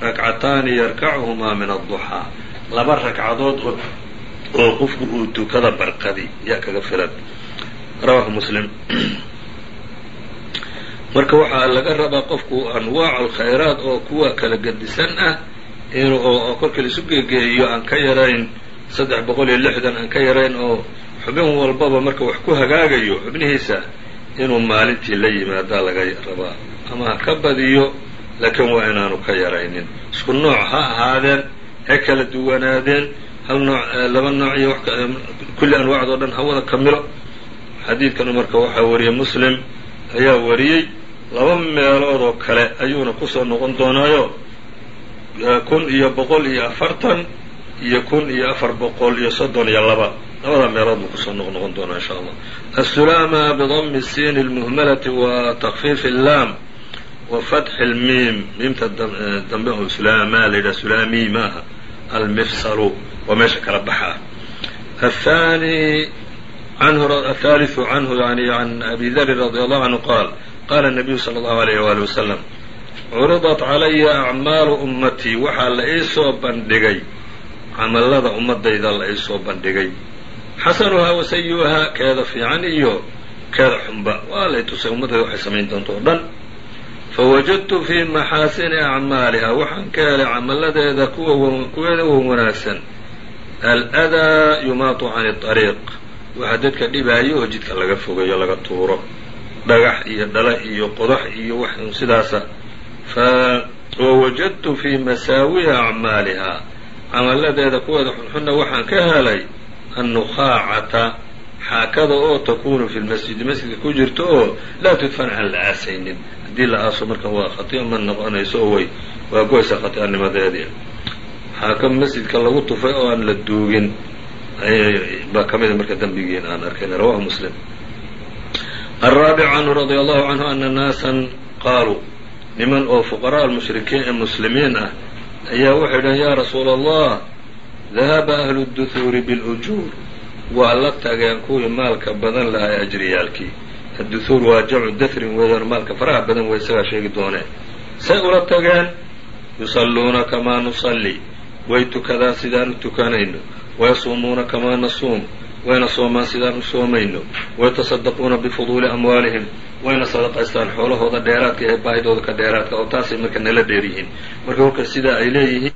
rakcataani yarkachumaa min adduxaa laba ragcadood oo qofku uu tukada barqadi yaa kaga filan. Rawahu muslim marka waxaa laga rabaa qofku anwaac alkhayraat oo kuwa kala gedisan ah oo kolkii laisu geegeeyo aan ka yarayn saddex boqol iyo lixdan aan ka yarayn oo xubin walbaba marka wax ku hagaagayo xubnihiisa inuu maalintii la yimaadaa laga rabaa. Ama ha ka badiyo laakiin waa inaanu ka yaraynin. Isku nooc ha ahaadeen he kala duwanaadeen hal nooc laba nooc iyo kulli anwaacdoo dhan ha wada kamilo xadiidkana marka waxaa wariyey muslim ayaa wariyey laba meelood oo kale ayuuna kusoo noqon doonaayo kun iyo boqol iyo afartan iyo kun iyo afar boqol iyo soddon iyo laba labada meelood buu kusoo noq noqon doonaa insha allah asulaama bidami siin اlmuhmalati wa takfiif اllaam wa fatxi اlmiim miimta dambe oo sulaama la yidhaha sulaami maaha almifsalu waa meesha kala baxa athani athaliثu canhu yani can abi dari radi allahu canhu qaal qaala nabiyu sala allahu alayh waali wasalam curidat calaya acmaalu ummatii waxaa la iisoo bandhigay. Camallada ummadayda la iisoo bandhigay. Xasanuhaa wa sayi'uhaa keeda fiican iyo keeda xunba. Waa lay tusay ummadayda waxay samayn doonto oo dhan. Fawajadtu fii maxaasini acmaaliha waxaan ka helay camalladeeda kuweeda wa wanaagsan. Al-adaa yumaatu cani ariiq waxa dadka dhibaayo oo jidka laga fogeeyo laga tuuro dhagax iyo dhala iyo qodax iyo wax sidaasa. Wawajadtu fii masaawiha acmaalihaa camalladeeda kuweeda xunxunna waxaan ka helay annukhaacata xaakada oo takunu fi lmasjidi masjidka ku jirto oo laa tudfan aan la aasaynin haddii la aaso marka waa khati'a ma noqonayso oo way waa goysa khati'animadeedii xaaka masjidka lagu tufay oo aan la duugin. Baa ka mida marka dembigiin aan arkayn rawahu muslim alraabic canhu radia allahu canhu ana naasan qaaluu niman oo fuqaraa almushrikiin ee muslimiin ah ayaa waxay dhaheen yaa rasuula allah dahaba ahlu duhuuri bilujuur waa la tageen kuwii maalka badan lahaa ajriyaalkii adduhuur waa jamcu dahrin weeyaan maalka faraha badan wey isagaa sheegi doonee say ula tageen yusalluuna kamaa nusalli way tukadaan sidaan tukanayno wayasuumuuna kamaa nasuum wayna soomaan sidaan u soomayno wayatasaddaquuna bifuduuli amwaalihim wayna sadaqaystaan xoolahooda dheeraadka ee baahidooda ka dheeraadka oo taasay marka nala dheer yihiin marka kolka sidaa ay leeyihiin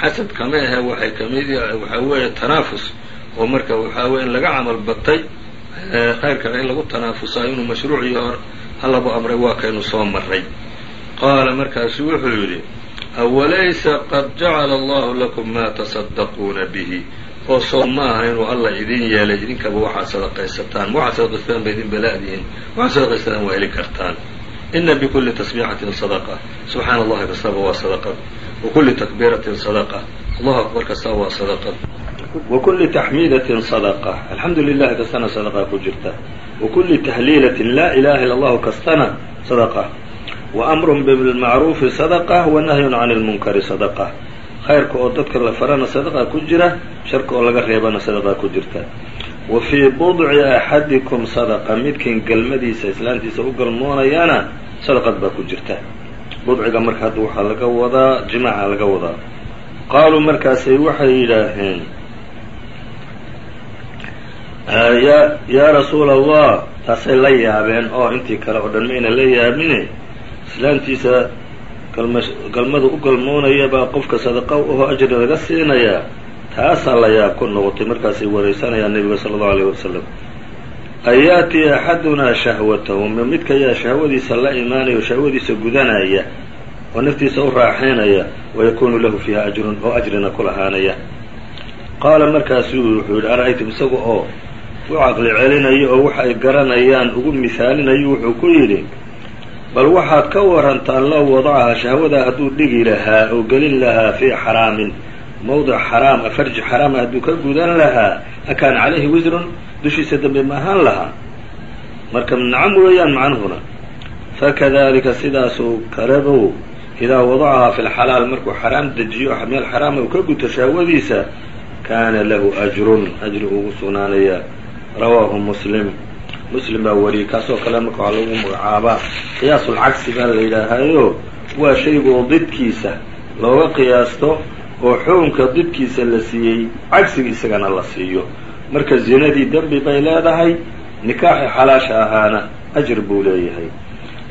xasad kama ahe waxay ka mid waxaa weeye tanaafus oo marka waxaa weye in laga camal batay khayrkana in lagu tanaafusayo inuu mashruuc iyo halabu amray waa kaynu soo maray qaala markaasu wuxuu yidhi awalaysa qad jacala allahu lakum maa tasaddaquuna bihi oo soo ma aha inuu allah idin yeelay idinkaba waxaad sadaqaysataan. Waxaad sadaqaysataan ba idin balaadihiin waxaad sadaqaysataan waa heli kartaan. Ina bikulli tasbiixatin sadaqa. Subxaana allahi kastaba waa sadaqad wa kulli takbiiratin sadaqa. Allahu akbar kastaba waa sadaqad wa kulli taxmiidatin sadaqa. Alxamdu lilahi kastana sadaqaa ku jirta. Wa tahliilatin laa ilaha illa allahu kastana sadaqa. Wa amrun bilmacruufi sadaqa wa nahyun cani lmunkari sadaqa khayrka oo dadka la farana sadaqaa ku jira sharka oo laga reebana sadaqaa ku jirta. Wa fii budci axadikum sadaqa midkiin galmadiisa islaantiisa u galmoonayana sadaqad baa ku jirta. Budciga marka hadda waxaa laga wadaa jimaaca laga wadaa. Qaaluu markaasay waxay yidhaaheen ya yaa rasuula allah taasay la yaabeen oo intii kale oo dhan mayna la yaabine? Islaantiisa galmadu u galmoonaya baa qofka sadaqa ahoo ajri laga siinayaa taasaa la yaab ku noqotay markaasay waraysanayaan nebiga sala allahu alayh wasalam ayaati axadunaa shahwatahu ma midka yaa shahwadiisa la imaanaya oo shahwadiisa gudanaya oo naftiisa u raaxaynaya wayakuunu lahu fiiha ajrun oo ajrina ku lahaanaya. Qaala markaasuu wuxuu yidhi ara-aytum isaga oo u caqli celinayo oo waxa ay garanayaan ugu misaalinayo wuxuu ku yidhi bal waxaad ka warantaan low wadacaha shahwadaa hadduu dhigi lahaa oo gelin lahaa fii xaraamin. Mawdic xaraama farji xaraama hadduu ka gudan lahaa akaana calayhi wisrun dushiisa dambe ma ahaan lahaa. Marka nacam weeyaan macnuhuna. Fakadalika sidaasuu kalebu idaa wadacahaa fi lxalaal markuu xaraam dejiyo meel xaraama uu ka guto shahwadiisa kaana lahu ajrun ajri ugu sugnaanaya rawaahu muslim muslim baa wariyey kaasoo kale marka waxaa lagu magacaabaa qiyaasulcagsi baa la yidhaahayo waa shayga oo didkiisa looga qiyaasto oo xukunka didkiisa la siiyey cagsiga isagana la siiyo. Marka zinadii dembi bay leedahay nikaaxi xalaasha ahaana ajr buu leeyahay.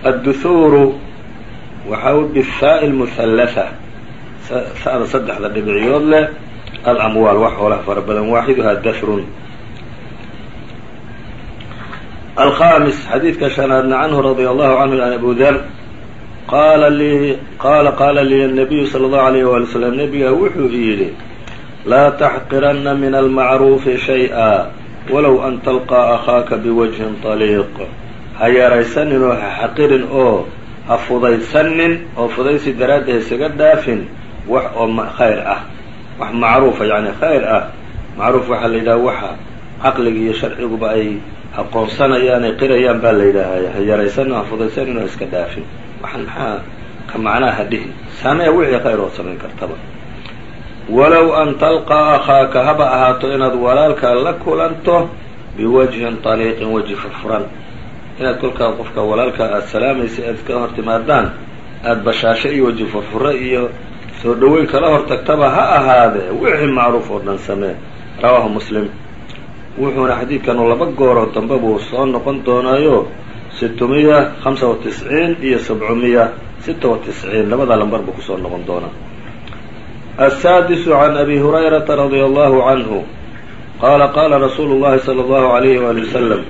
Adduhuuru waxaa u bihaai lmuhallatha sa'da saddexda dhibiciyood leh. Alamwaal wax hoolaha fara badan. Waaxiduhaa dafrun alkhamis xadiidka shanaadna canhu radia allahu canhu can abu dar qaala lii qaala qaala lii nabiyu sala allahu alayh waali slam nebiga wuxuu yidhi laa taxqiranna min almacruufi shay-a walow an talqaa akhaaka biwajhin taliiq ha yeeraysanin oo ha xaqirin oo ha fudaysanin oo fudaysi daraadda ha isaga dhaafin wax oo khayr ah wax macruufa yacni khayr ah macruuf waxaa la yidhaha waxa caqliga iyo sharciguba ay aqoonsanayaan ay qirayaan baa la yidhaahaya ha yaraysanin ha fudaysanin oo iska dhaafin. Waxan maxaa ka macnaha dhihi samee wixii khayr oo samayn kartaba. Walow an talqaa akhaaka haba ahaato inaad walaalkaa la kulanto biwajhin طaliiqin weji furfuran. Inaad kolkaa qofka walaalkaa aada salaamaysa aad ka hor timaadaan aada bashaasho iyo weji furfuro iyo soo dhoweyn kala hor tagtaba ha ahaadee wixii macruuf oo dhan samee. Rawaahu muslim wuxuuna xadiidkanu laba gooro dambe buu soo noqon doonaayo sitomiya hamsa wa tisciin iyo sabcumiya sita wa tisciin labada lambar buu ku soo noqon doonaa. Asaadisu can abi hurayrata radia allahu canhu qaala qaala rasuulu llahi sala allahu alayhi waali wasalam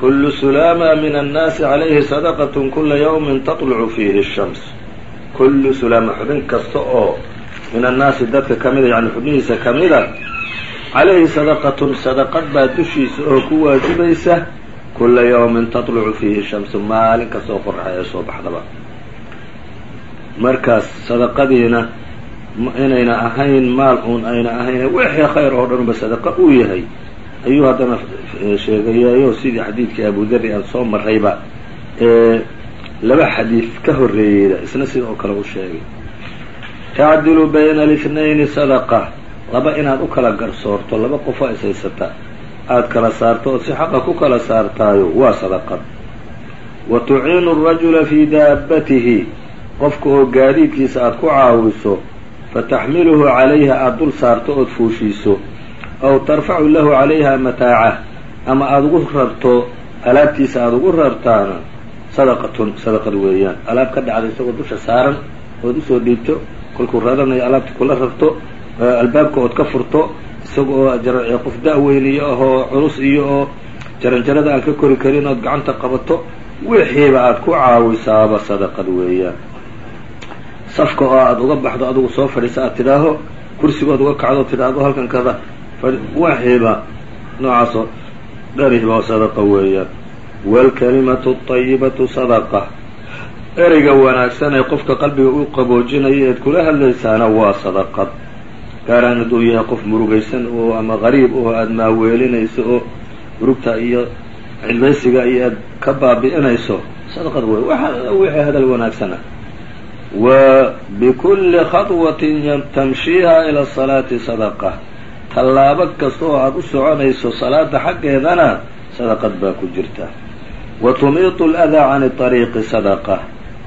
kullu sulama min annaasi calayhi sadaqatun kula yawmin tatlucu fiihi shams kullu sulaama xubin kasta oo min annaasi dadka kamida ah, yani xubnihiisa kamida ah, calayhi sadaqatun sadaqad baa dushiisa oo ku waajibaysa kula yawmin tatlucu fiihi shamsu maalin kastoo qoraxa ee soo baxdaba. Markaas sadaqadiina inayna ahayn maal uun ayna ahayn wixii khayr oo dhanba sadaqa uu yahay. Ayuu haddana sheegayayo sidii xadiidkii abudari aan soo marrayba ee laba xadiid ka horreeyeyda isna sida oo kale u sheegay. Tacdilu bayna alithnayni sadaqa laba inaad u kala garsoorto laba qofoo is haysata aada kala saarto ood si xaqa ku kala saartaayo waa sadaqad. Wa tuciinu arajula fii daabatihi qofka oo gaadiidkiisa aada ku caawiso fataxmiluhu calayha aada dul saarto ood fuushiiso. Aw tarfacu lahu calayha mataaca ama aada ugu rarto alaabtiisa aada ugu rartaana sadaqatun sadaqad weeyaan. Alaab ka dhacda isagoo dusha saaran ood u soo dhiibto kolkuu raranayo alaabta kula rarto albaabka ood ka furto isaga oo qof da-weyniyo ahoo culus iyo oo jaranjarada aan ka kori karin ood gacanta qabato wixiiba aada ku caawisaaba sadaqad weeyaan. Safka oo aada uga baxdo adigu soo fadhiisa aad tidhaaho kursigood uga kacdo tidhaahdo halkan kada wixiiba noocaasoo dharihiba sadaqa weeyaan. Waalkalimatu اطayibatu sadaqa. Ereyga wanaagsan ee qofka qalbiga u qaboojinayo eed kula hadlaysaana waa sadaqad gaaraan hadduu yahay qof murugaysan oo ama qariib oo aada maaweelinayso oo murugta iyo cilbaysiga iyo aada ka baabi'inayso sadaqad wey waxa ah, wixii hadal wanaagsana ah. wa bikulli khaطwatin tamshiiha ila salaati sadaqa. Tallaabo kasta oo aada u soconayso salaada xaggeedana sadaqad baa ku jirta. Wa tumiitu aladaa cani طariiqi sadaqa.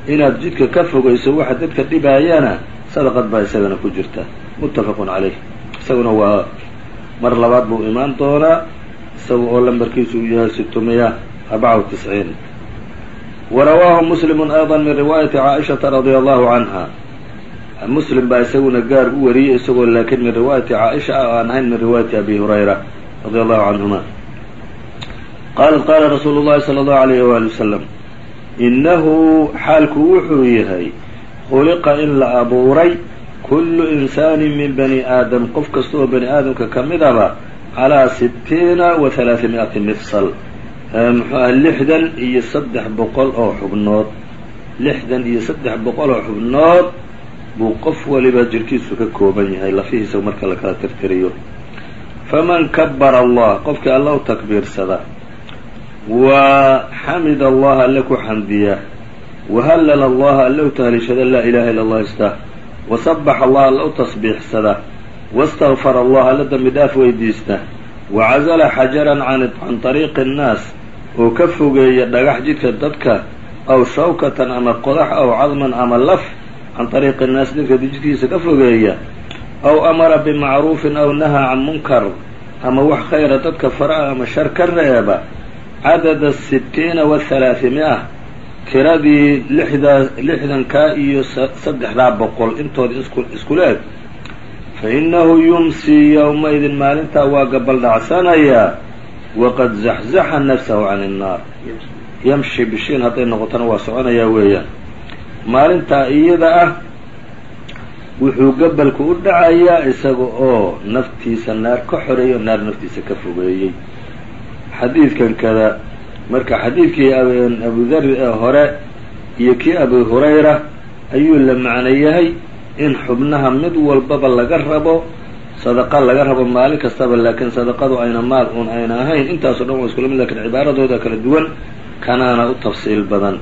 Inaad jidka ka fogayso waxa dadka dhibaayana sadaqad baa isagana ku jirta muttafaqun calayh isaguna waa mar labaad buu imaan doonaa isaga oo lambarkiisu uu yahay sitomiya arbaca wa tisciin wa rawaahu muslimu ayضa min riwaayati caaishaةa radia allahu canha muslim baa isaguna gaar u wariyey isagoo laakiin min riwaayati caaisha ah oo aan ahayn min riwaayati abi hurayra radia allahu canhuma qaalat qaala rasuulu llahi salى allahu alayh wali wasalam inahu xaalku wuxuu yahay khuliqa in la abuuray kullu insaani min bani aadam qof kasta oo bani aadamka ka midaba calaa sitiina wa halaaثimi'ati mifsal. Muxuu aha lixdan iyo saddex boqol oo xubnood. Lixdan iyo saddex boqol oo xubnood buu qof waliba jirkiisu ka kooban yahay lafihiisa marka la kala tirtiriyo. Faman kabara allah qofkii alla u takbiirsada. Wa xamida allaha alle ku xamdiya. Wahallala allaha alle u tahlishada laa ilaha illa allah istah wasabaxa allah alla u tasbiixsada wastakfara allah alla dembi dhaaf weydiista wacasala xajaran can ariiqi annaas oo ka fogeeya dhagax jidka dadka aw shawkatan ama qodax aw cadman ama laf can ariiqi annaas ninka jidkiisa ka fogeeya aw amara bimacruufin aw nahaa can munkar ama wax khayra dadka fara ama shar ka reeba cadada sitiina wahalaaثimi'a tiradii lixdaa lixdankaa iyo saddexdaa boqol intooda iskula eg fa innahu yumsii yowmaidin maalintaa waa gabal dhacsanayaa waqad zaxzaxa nafsahu can innaar yamshi bishiin hadday noqotona waa soconayaa weeyaan. Maalintaa iyada ah wuxuu gabalku u dhacayaa isaga oo naftiisa naar ka xoreeyo naar naftiisa ka fogeeyey. Xadiidkan kada marka xadiidkii abudar ee hore iyo kii abi hurayra ayuu la macno yahay in xubnaha mid walbaba laga rabo sadaqa laga rabo maalin kastaba laakiin sadaqadu ayna maal uun ayna ahayn. Intaasoo dhan waa iskula mid laakiin cibaaradooda kala duwan kanaana u tafsiil badan.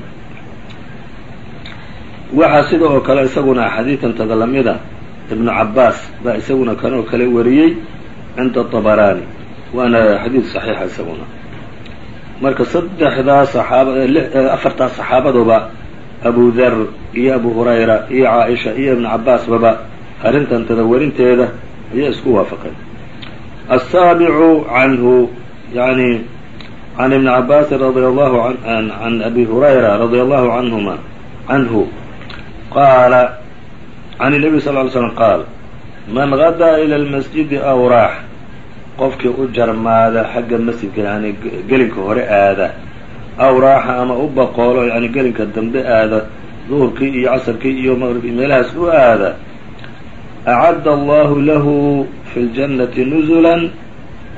Waxaa sida oo kale isaguna xadiidantada lamida ibnu cabaas baa isaguna kanoo kale wariyey cinda طabaraani waana xadiid صaxiixa isaguna marka saddexdaa saxaaba afartaa saxaabaduba abu dar iyo abu hurayra iyo caaisha iyo ibnu cabaasbaba arrintan tadawarinteeda ayaa isku waafaqeen asaabicu canhu yani can ibni cabaasin radia allahu can abi hurayra radia allahu canhuma canhu qaala can الnabiy sal ly slm qaal man gadaa ila lmasjidi aw raax qofkii u jarmaada xagga masjidka yani gelinka hore aada aw raaxa ama u baqoolo yani gelinka dambe aada duhurkii iyo casarkii iyo maqribkii meelahaas u aada acadda allahu lahu fi ljannati nuzula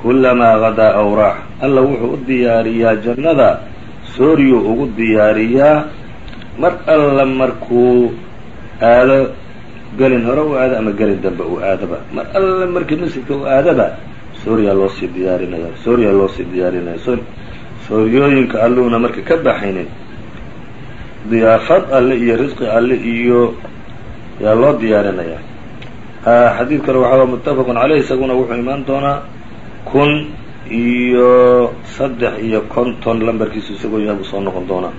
kulamaa gadaa aw raax. Alla wuxuu u diyaariyaa jannada sooryuu ugu diyaariyaa mar alla markuu aado gelin hore u aado ama gelin dambe uu aadaba mar alla markii masjidka u aadaba sooryaa loosii diyaarinaya sooryaa loosii diyaarinaya so sooryooyinka alluuna marka ka baxaynin diyaafad alle iyo risqi alle iyo yaa loo diyaarinaya xadiid kale waxaa muttafaqun caleyh isaguna wuxuu imaan doonaa kun iyo saddex iyo konton lambarkiisu isagoo yahay buu soo noqon doonaa.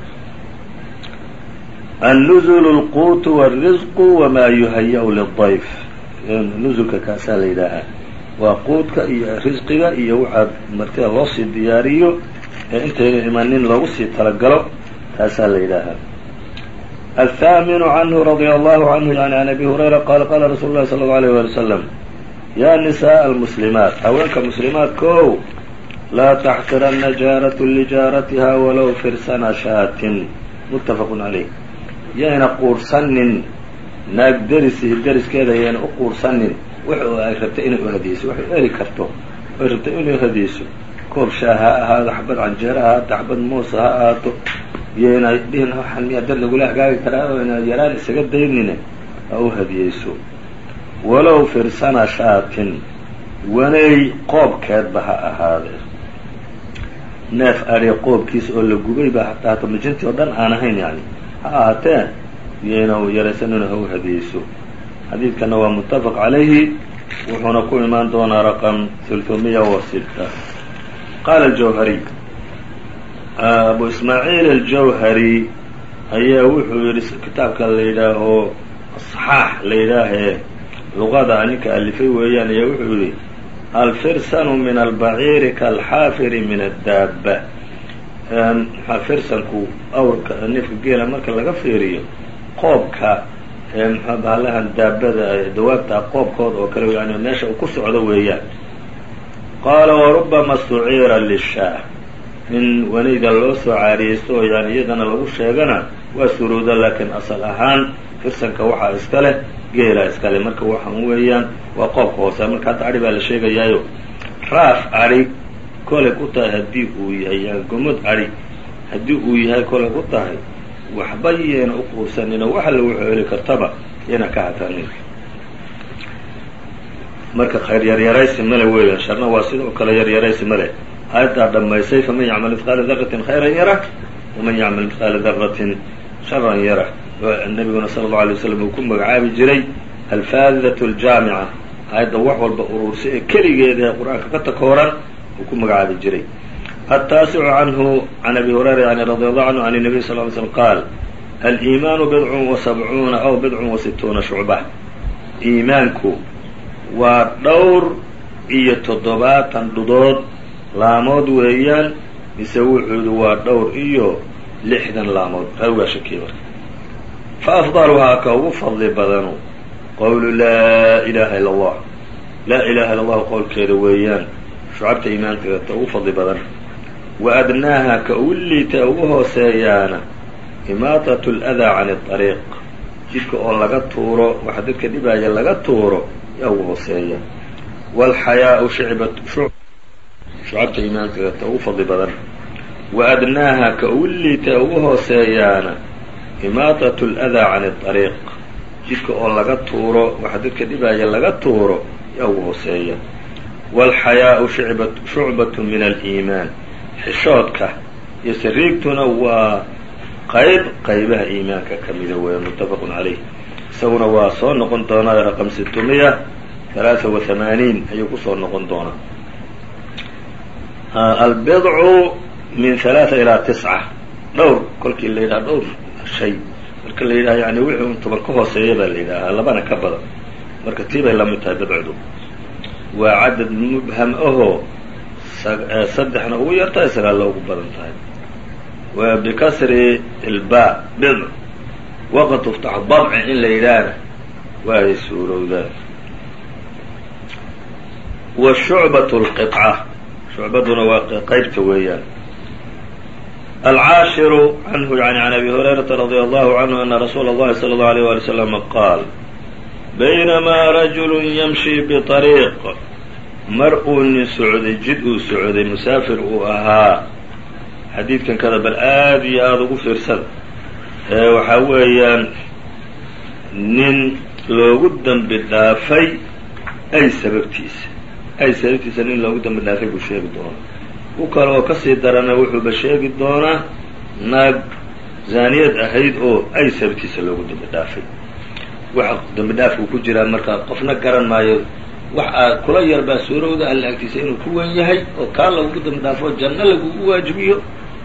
Annuzulu اlquutu wاlrisqu wamaa yuhaya-u lidayf nuzulka kaasaa la yidhaahaa waa quudka iyo risqiga iyo waxaad martida loo sii diyaariyo ee intayna imanin loogu sii talagalo taasaa la yidhaahaa. Athaaminu canhu radia allahu canhu yani can abi hurayra qaala qaala rasuulu llahi sala allau alayh wali wasalam yaa nisaءa almuslimaat haweenka muslimaadkow laa taxqiranna jaaratu lijaaratiha walow firsana shaatin. Muttafaqun calayh yayna quurhsanin naag derisihi deriskeeda yayna u quurhsanin wax ay rabtay inay u hadiyeyso waxay heli karto ay rabtay inay hadiyeyso koob shaah ha ahaado xabad canjeera ha ahaato xabad muusa ha ahaato yayna dhihin waxaan miyaa dad lagula hagaagi karaa oo ina yaraan isaga daynine ha u hadiyeyso walow firsana shaatin wanay qoobkeedba ha ahaadee. Neef adhee qoobkiisa oo la gubayba hataa hata mijintii oo dhan aan ahayn yani ha ahaatee yayna yaraysanina ha u hadiyeyso xadiidkana waa muttafaq calayhi wuxuuna ku imaan doonaa raqam hulhumiya wa sita qaala aljawhariy abu ismaaciil aljawhari ayaa wuxuu yidhi kitaabka la yidhaaho saxaax la yidhaahee luqada ninka alifay weeyaan ayaa wuxuu yidhi alfirsanu min albaciiri kaalxaafiri min addaaba maxaa firsanku awrka neefka geela marka laga fiiriyo qoobka mxua bahalahan daabada dawaabta qoobkooda oo kale yani meesha uu ku socdo weeyaan. Qaala warubama stuciira lishaah in wanayda loo soo caariyeysto oo yani iyadana lagu sheegana waa surooda laakiin asal ahaan firsanka waxaa iska leh geela iska leh. Marka waxaan weeyaan waa qoobka hoose. Marka hadda adhi baa la sheegayaayo raaf adhi kolay ku tahay haddii uu yahay yani gomod adhi haddii uu yahay kolay ku tahay waxba yeena u quursanino wax alla wuxuu kartaba yana ka hatanin marka khayr yaryaraysi male weeyaan sharna waa sidoo kale yaryaraysi male aayaddaa dhammaysay faman yacmal mithqaala daratin khayran yara waman yacmal mithqaala daratin sharan yara nabiguna sala allau alay waslam uu ku magacaabi jiray alfaadatu aljaamica aayadda wax walba uruursa ee keligeeda ee qur'aanka ka takooran uu ku magacaabi jiray التاaسع عnه عن أbي هريرة يعني رضي الله عنه عن النبي صلى اه عليه وسلم قال الإيمان بضع وسبعuuنa أو بضع وستuuنa شhuعبة iimaanku waa dhowr iyo toddobaatan dhudood laamood weeyaan mise wuxuudu waa dhowr iyo lixdan laamood raawigaa shakiya marka faأfضلhaa ka ugu fadli badanu qowlu laa إlaha ilا الlah laa ilaha illa الlahu qowlkeeda weeyaan shucabta iimaankeeda ta ugu fadli badan wa adnaaha ka ugu liita ugu hooseeyaana imaatat اlأdaa can الطariiq jidka oo laga tuuro waxa dadka dhibaaya laga tuuro yaa ugu hooseeya wاlxayaau shucabta iimaankeeda ta ugu fadli badan wa adnaaha ka ugu liita ugu hooseeyaana imaatat اlأdaa can الطariiq jidka oo laga tuuro waxa dadka dhibaaya laga tuuro yaa ugu hooseeya wاlxayaau shucbat min aliimaan xishoodka iyo sariigtuna waa qayb qaybaha iimaanka ka mida weya muttafaqu calayh. Isaguna waa soo noqon doonaa raqam sitmiya halaaa wa hamaaniin ayuu ku soo noqon doonaa. Albidcu min halaaa ilaa tisca. Dhowr kolkii la yidhaha dhowr shay. Marka la yidhaha yani wixii un toban ka hooseeya baa la yidhaahaa labana ka badan. Marka tii bay la mid tahay bidcdu waa cadad mubham ahoo Eh, saddexna ugu yartahay sagaalna ugu badan tahay. Bikasri ilbaa bidc waqad tuftaxu dabci in la yidhaahna waahay suurowdaan. Wa shucbat lqica shucbaduna waa qaybta weeyaan. Alcaashiru canhu yani can abi hurayrata radia allahu canhu ana rasuula allahi sala allahu alيyh wali slama qaal baynamaa rajulu yamshi biطariiq mar uu nin socday jid uu socday musaafir uu ahaa xadiidkan kada bal aada iyo aada ugu fiirsada waxaa weeyaan nin loogu dembi dhaafay ay sababtiisa. Ay sababtiisa nin loogu dembi dhaafay buu sheegi doonaa. U kale oo ka sii darana wuxuuba sheegi doonaa naag zaaniyad ahayd oo ay sababtiisa loogu dembi dhaafay. Waxa dembi dhaafku ku jiraa marka qofna garan maayo wax aa kula yar baa suurowda alla agtiisa inuu ku wen yahay oo kaa lagugu dembi dhaafo janno lagugu waajibiyo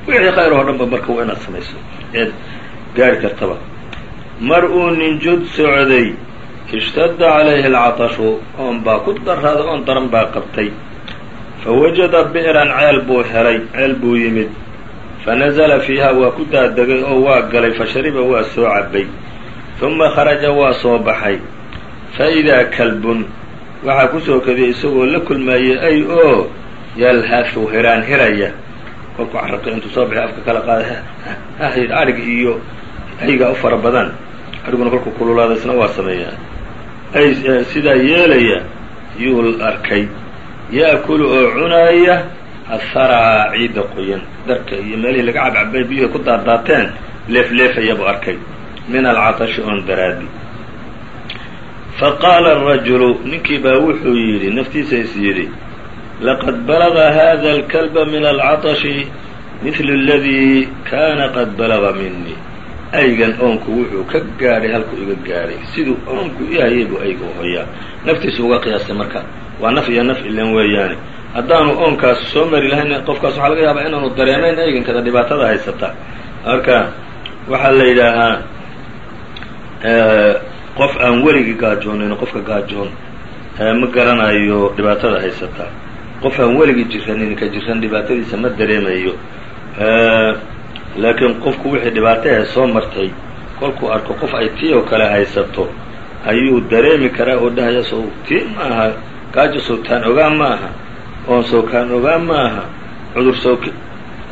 wixii khayr oo dhan ba marka waa inaad samayso. Eed gaari kartaba. Mar uu nin socday ishtadda calayhi alcatashu oon baa ku daraada oon daran baa qabtay. Fawajada bi'ran ceel buu helay ceel buu yimid. Fanazala fiiha waa ku daadegay oo waa galay fashariba waa soo cabay uma kharaja waa soo baxay. Fa-idaa kalbun waxaa ku soo kadiyay isagoo la kulmaayay ay oo yalhafu hiraan hiraya. Kolkuu carabka intuu soo baxay afka kala qaada hahid adhig iyo aygaa u fara badan. Adhiguna kolkuu kululaada isna waa sameeyaa. Ay sidaa yeelaya yuu arkay. Yaakulu oo cunaaya aharaa ciidda qoyan. Darka iyo meelihii laga cabcabay biyuhi ku daardaateen leefleefaya buu arkay. Min alcatashi oon daraadi faqaala arajulu ninkii baa wuxuu yidhi naftiisa is yidhi laqad balaga hada alkalba min alcatashi midlu aladii kaana qad balaga minii aygan oonku wuxuu ka gaadhay halkuu iga gaadhay siduu oonku ihayay buu ayga hoyaa naftiisu uga qiyaastay marka waa naf iyo naf ilan weeyaane haddaanu oonkaas soo mari lahayn qofkaas waxaa laga yaabaa inaanu dareemayn eegankada dhibaatada haysata marka waxaa la yidhaahaa qof aan weligii gaajoonayn qofka gaajoon ma garanayo dhibaatada haysata. Qof aan weligii jiranin ka jiran dhibaatadiisa ma dareemayo. Laakiin qofku wixii dhibaatahe soo martay kolkuu arko qof ay tii oo kale haysato ayuu dareemi karaa oo dhahaya sow tii ma aha gaajo sowtaan ogaa ma aha oon sowkaan ogaa ma aha cudur sow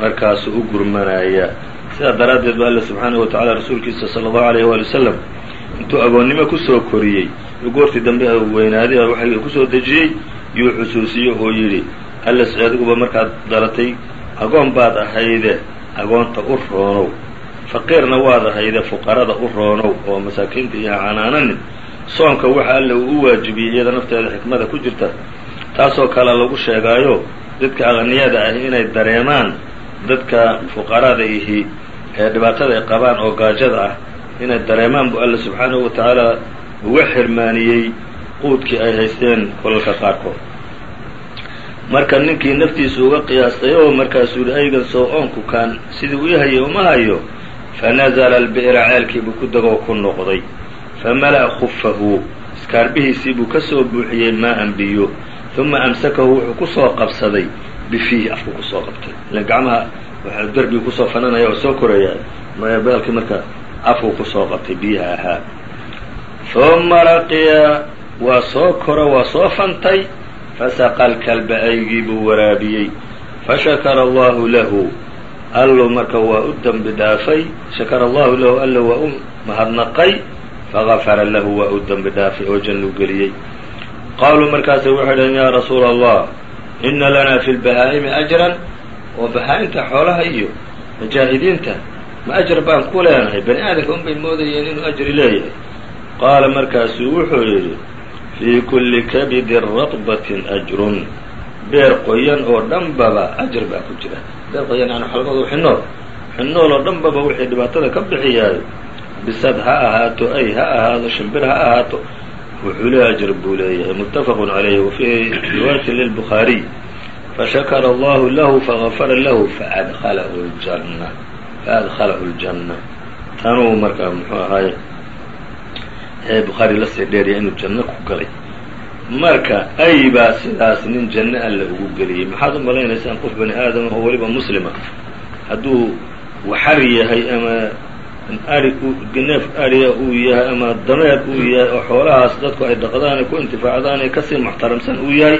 markaasuu u gurmanayaa sidaa daraaddeed ba alla subxaanahu wa tacala rasuulkiisa sala allahu alayh waali wasalam intuu agoonnimo ku soo koriyey. Goortii dambe weynaaday waxay ku soo dejiyey yuu xusuusiye oo yidhi allas adiguba markaad dalatay agoon baad ahayde agoonta u roonow. Faqiirna waad ahayde fuqarada u roonow oo masaakiinta iyo canaananin soonka waxa alla uu u waajibiyey iyada nafteeda xikmada ku jirta. Taasoo kale lagu sheegaayo dadka aqniyada ahi inay dareemaan dadka fuqarada ihi ee dhibaatada ay qabaan oo gaajada ah inay dareemaan buu alla subxaanahu wa tacaala uga xirmaaniyey quudkii ay haysteen kolalka qaarkood. Marka ninkii naftiisa uga qiyaastay oo markaasuu yihi aygan soo oonku kaan sidii u yahaye uma hayo. Fanazla albi'ra ceelkii buu ku degoo ku noqday. Famala'a khufahu iskaarbihiisii buu ka soo buuxiyey maa'an biyo. Uma amsakahu wuxuu ku soo qabsaday bifiihi afku ku soo qabtay. Ila gacmaha waxaa derbigu ku soo fananaya oo soo koraya beelkii marka afku ku soo qabtay biyaha ahaa. Uma raqiya waa soo koro waa soo fantay. Fasaqa alkalba aygii buu waraabiyey. Fashakara allahu lahu allu marka waa u dembi dhaafay. Shakara allahu lahu alla waa u mahadnaqay. Fagafara lahu waa u dembi dhaafay oo jannuu geliyey. Qaaluu markaasay waxay dhaheen yaa rasuula allah ina lanaa fi lbahaa'imi ajran. Oo bahaa-imta xoolaha iyo mujaahidiinta ma ajar baan ku leenahay bani aadamka un bay moodayeen inuu ajri leeyahay. Qaala markaasuu wuxuu yidhi fii kulli kabidin ratbatin ajrun. Beer qoyan oo dhanbaba ajar baa ku jira. Beer qoyan yani xalmadu xinool xinool oo dhanbaba wixii dhibaatada ka bixiyaayo. Bisad ha ahaato ay ha ahaado shimbir ha ahaato wuxuu le ajar buu leeyahay. Muttafaqu calayhi wa fii riwaayati lilbukhaariy fashakara allahu lahu fagafara lahu faadkhalahu ljanna faadkhalahu ljanna. Tanuu markaa muxuu ahaaye ee bukhaari la sii dheeriya inuu janno ku galay. Marka ay baa sidaas nin janno alla ugu geliyey maxaad u malaynaysaan qof bani aadama oo weliba muslima? Hadduu waxar yahay ama ari neef ariya uu yahay ama dameer uu yahay oo xoolahaas dadku ay dhaqdaan ku intifaacdaan ee ka sii muxtaramsan uu yahay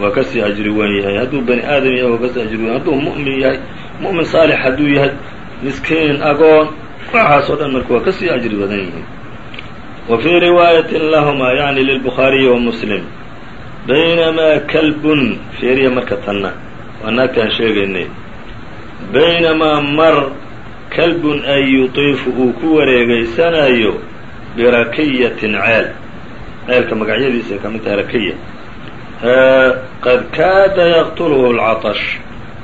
waa ka sii ajri wen yahay. Hadduu bani aadam yahay waa ka sii ajri wen hadduu mu'min yahay mu'min saalix hadduu yahay miskiin agoon waxaas oo dhan marka waa ka sii ajri badan yihiin. Wa fii riwaayatin lahuma yani lilbukhaariyi wa muslim baynamaa kalbun feeriya marka tanna waa naagtaan sheegaynay. Baynamaa mar kalbun ay yutiifu uu ku wareegaysanayo birakiyatin ceel ceelka magacyadiisa ay ka tahay rakiya qad kaada yaqtuluhu lcatash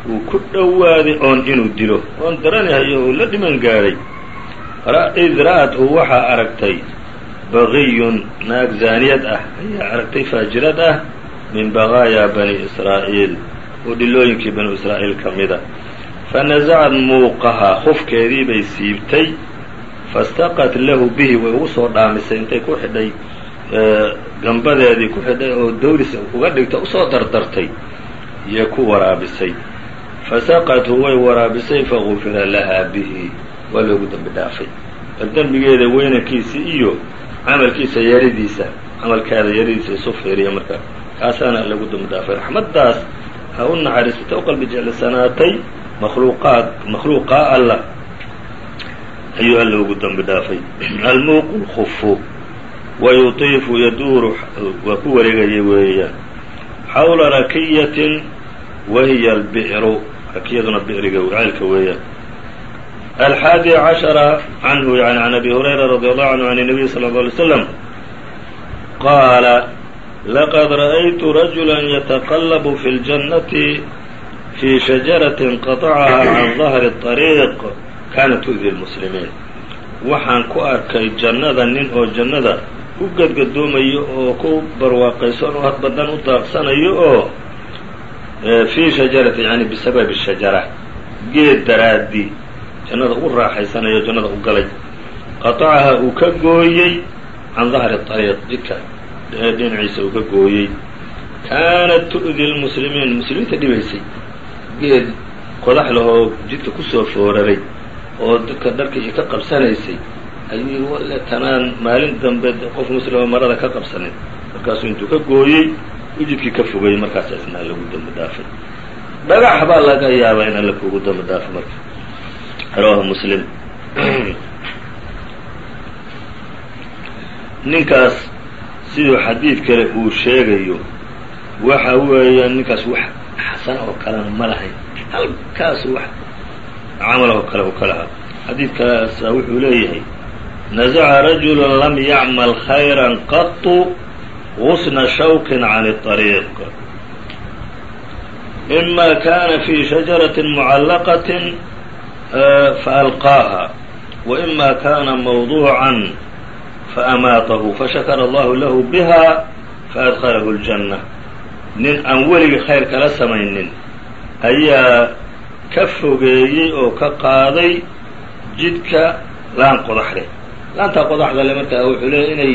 uu ku dhowaaday oon inuu dilo. Oon daranahayo uu la dhiman gaadhay id ra'athu waxaa aragtay bagiyun naag zaaniyad ah ayaa aragtay faajirad ah min baqaayaa bani israa'iil. Oo dhilooyinkii banu israa'iil ka mida fanasacad muuqahaa hufkeedii bay siibtay. Fastaqat lahu bihi way ugu soo dhaamisay intay ku xidhay gambadeedii ku xidhay oo dawlis uga dhigta u soo dardartay iyo ku waraabisay fasaqathu way waraabisay fagufira lahaa bihi waa loogu dembi dhaafay bal dembigeeda weynankiisii iyo camalkiisa yaridiisa camalkeeda yaridiisa isu fiiriya marka kaasaana lagu dembi dhaafay raxmaddaas ha u naxariisatay u qalbi jeclisanaatay makhluuqaad makhluuqaa alla ayuu alla ugu dembi dhaafay almuuqu lkufu wa yutiifu yaduuru waa ku wareegaya weeyaan xawla rakiyatin wa hiya albi'ru rakiyaduna bi'riga ceelka weeyaan alxaadi cashara canhu yani can abi hurayra radi allahu canhu can الnabiy sala اlه alay slam qaala laqad ra'aytu rajula yataqallabu fi اljannati fi shajaratin qatacaha can dahri طariiq kaanat tu'di lmuslimiin waxaan ku arkay jannada nin oo jannada ku gadgadoomayo oo ku barwaaqaysan oo hadbadan u daaqsanayo oo fii shajarati yani bisababi shajara. Geed daraadii jannada ugu raaxaysanayo jannada u galay. Qatacaha uu ka gooyey can dahri ariiq jidka dhinaciisa uu ka gooyey. Kaanat tu'di lmuslimiin muslimiinta dhibaysay. Geed qodax lahoo jidka ku soo fooraray oo dadka dharka iyo ka qabsanaysay. Walle tanaan maalin dambe qof muslima marada ka qabsanin markaasuu intuu ka gooyey u jidkii ka fogayey markaas isna alla ugu dambi dhaafay dhagax baa laga yaabaa in alla kuugu dambi dhaafo marka. Rawaahu muslim. Ninkaas siduu xadiid kale uu sheegayo waxa weeya ninkaas wax xasan oo kalena ma lahayn halkaas wax camalahoo kale uu ka lahaa. Xadiidkaasa wuxuu leeyahay naزca rajulu lam yacmal khayra qaطu غusna shawki can الطariiq ima kana fi shajaraة mucallaqaة faalqaaha وإma kana mawduuعa faamaatahu fashakara allahu lahu biha faadkhalahu اljanna nin aan weligii khayr kala samaynin ayaa ka fogeeyey oo ka qaaday jidka laan qodax leh laantaa qodaxda le markaa wuxuu leeyahy inay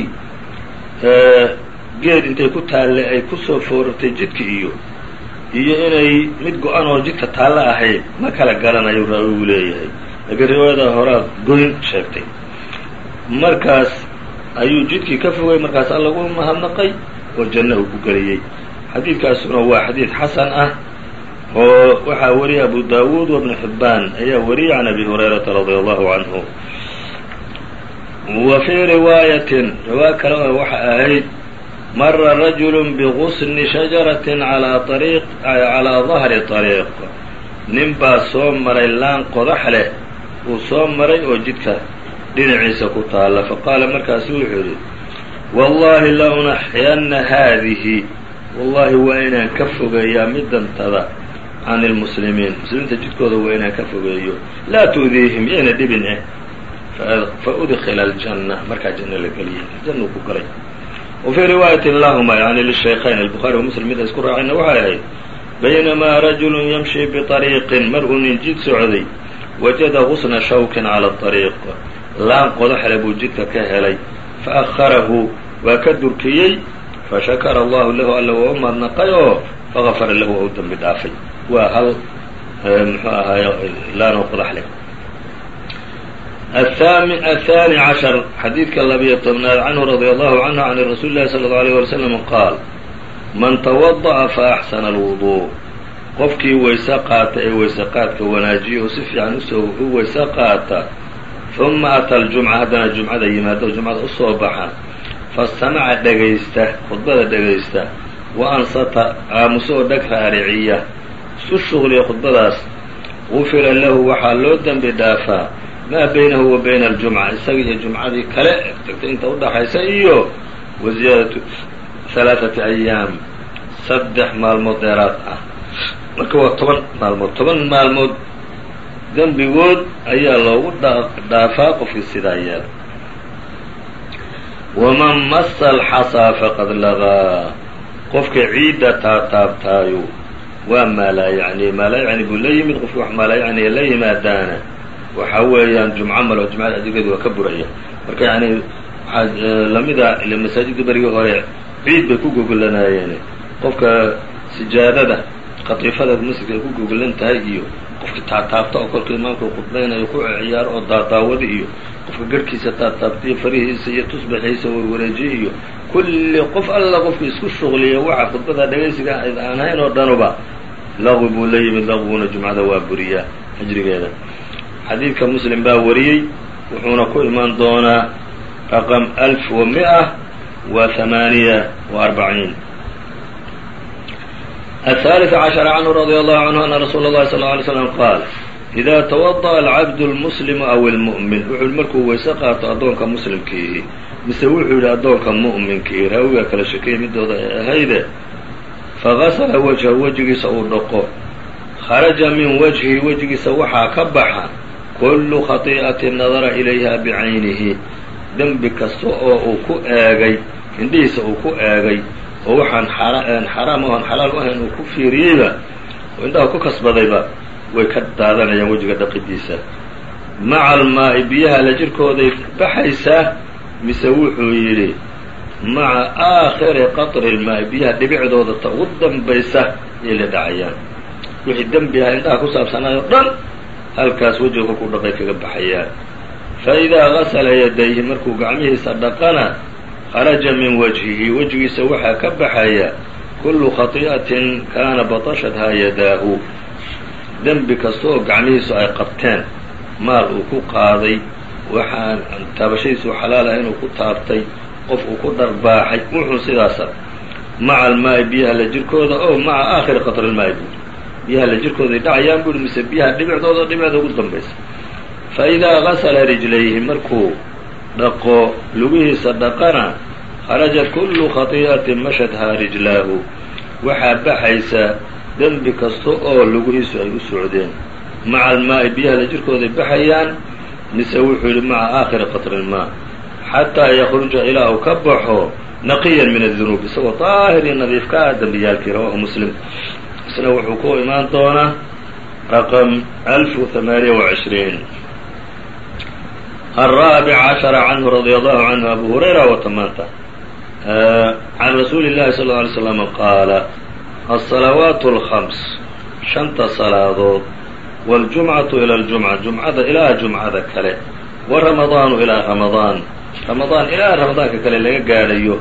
geed intay ku taalle ay ku soo foorartay jidka iyo iyo inay mid go-an oo jidka taalle ahayd ma kala garanayo raawigu leeyahay. Laakiin riwaayada horaa goyn sheegtay. Markaas ayuu jidkii ka fogay markaas alla mahadnaqay oo janno uu ku geliyey. Xadiidkaasuna waa xadiid xasan ah oo waxaa wariyay abu dawuud wabnu xibbaan ayaa wariyay can abi hurayrata radia allahu canhu wa fii riwaayatin riwaaya kale waxa ahayd mara rajulu bigusni shajaratin alaa ariiq calaa dahri طariiq nin baa soo maray laan qodax leh uu soo maray oo jidka dhinaciisa ku taalla faqaala markaasu wuxuu yidhi wallahi la unaxyanna haadihi wallahi waa inaan ka fogeeyaa midantada can ilmuslimiin muslimiinta jidkooda waa inaan ka fogeeyo laa tu'diihim yayna dhibin eh fa udkila aljanna markaa janno la jannuu ku galay riwaayati lahuma yani lishaykhayn albukhaari wa muslim mid isku raacayna waxay ahayd baynamaa rajulu yamshi biطariiqin mar uu nin jid socday wajada gusna shawkin cala ariiq laan qodaxle buu jidka ka helay faأharahu waa ka durkiyey fashakara allahu lahu alla waa u madnaqay oo fagafara lahu waa u dembi dhaafay waa hal muxuu ahaay laanoo qodax leh aلثaanي caشhر xadiidka labiyo tobnaad canhu radي allahu canhu can rasuuli lahi salى اlه alيه walي slam qaal man twadaأa faaxsana اlwuضuء qofkii weyse qaata ee weyse qaadka wanaajiya oo si fiican usoo u weyse qaata ثuma ata اljumca haddana jumcada yimaado jumcada usoo baxa fastamaca dhegaysta khudbada dhegaysta wa ansata aamuso oo dheg raariciya isu shuqliya khudbadaas gufira lahu waxaa loo dembi dhaafaa maa baynahu wa bayna aljumca isaga iyo jumcadii kale tagtay inta udhaxaysa iyo wa ziyaadatu halaaثati ayaam saddex maalmood dheeraad ah marka waa toban maalmood toban maalmood dembigood ayaa loogu dhaafaa qofkii sidaa yeela waman masa alxasaa faqad lagaa qofka ciidda taataabtaayo waa maalaa yacni maalaa yacni buu la yimid qofki wax maalaa yacni la yimaadaana waxa weeyaan jumco malo jumcada adegeedu waa ka buraya. Marka yacni waxaa lamida ila masaajidda berigii hore ciid bay ku gogolanayeen qofka sijaadada qatiifada masjidka ay ku gogolan tahay iyo qofka taataabta oo kolka imaamka khudbaynayo ku ciyaaro oo daadaawada iyo qofka garhkiisa taataabta iyo farihiisa iyo tusbaxiisa warwareejiye iyo kulli qof alla qofka isku shuqliya waxa khudbada dhegaysiga aan hayn oo dhanuba laqwi buu la yimid laqwuna jumcada waa buriyaa ajrigeeda xadiidka muslim baa wariyey wuxuuna ku imaan doonaa raqam alf wa mi'a wa hamaaniya wa arbaciin الثالث عشر عنه رضي الله عنه أن رsuuل الlhi صلى اه عليه وسلم qاaل إذا توضأ العبد المسلم أو المؤمن wuxuu markuu weyse qaato addoonka muslimkiihi mise wuxuu yidhi addoonka mu'minkiihi raawiga kala shekeyay midooda ee ahayde faغasla وجهه wejigiisa uu dhaqo kharaجa min وجهihi wejigiisa waxaa ka baxa kullu khatii'atin nadara ilayha bicaynihi dembi kasta oo uu ku eegay indhihiisa uu ku eegay oo waxaan xaraam oon xalaal u ahayn uu ku fiiriyeyba oo indhaha ku kasbadayba way ka daadanayaan wejiga dhaqidiisa maca almaa'i biyaha la jirkooday baxaysaa mise wuxuu yidhi maca aakhiri qatri ilmaa'i biyaha dhibicdooda ta ugu dambaysa yay la dhacayaan. Wixii dembi ah indhaha ku saabsanaayo dhan halkaas wejiga kolkuu dhaqay kaga baxayaan fa idaa gasala yadayhi markuu gacmihiisa dhaqana kharaja min wajhihi wejigiisa waxaa ka baxaya kullu khati'atin kaana batashathaa yadaahu. Dembi kasta oo gacmihiisu ay qabteen maal uu ku qaaday waxaan taabashadiisu xalaal ah inuu ku taabtay qof uu ku dharbaaxay wuxuu sidaasa maca almaa'i biyaha la jirkooda oo maca aakhiri qatri lmaa'i buuri biyaha la jirkooday dhacayaan buuri mise biyaha dhibicdooda dhibicda ugu dambaysa. Fa idaa gasala rijlayhi markuu dhaqo lugihiisa dhaqana kharaja kullu khati'atin mashadhaa rijlaahu. Waxaa baxaysa dembi kasta oo lugihiisu ay u socdeen. Maca almaa'i biyaha la jirkooday baxayaan mise wuxuu yidhi maca aakhiri qatri ilmaa xataa yakruja ilaa uu ka baxo naqiyan min adunuub isagoo daahir iyo nadiif ka ah dembiyaalkii rawahu muslim isna wuxuu ku imaan doonaa raqam alfu hamaaniya وacishriin الرaaبع caشhر canhu radي allahu canhu abu hurayra watamaanta can rasuuli الlahi sal اه alay slam qaala الصalawaaت الخams shanta salaadood wاljumcaةu ilى اljumca jumcada ilaa jumcada kale waramadaanu ilaa ramadaan ramadaan ilaa ramadaanka kale laga gaadhayo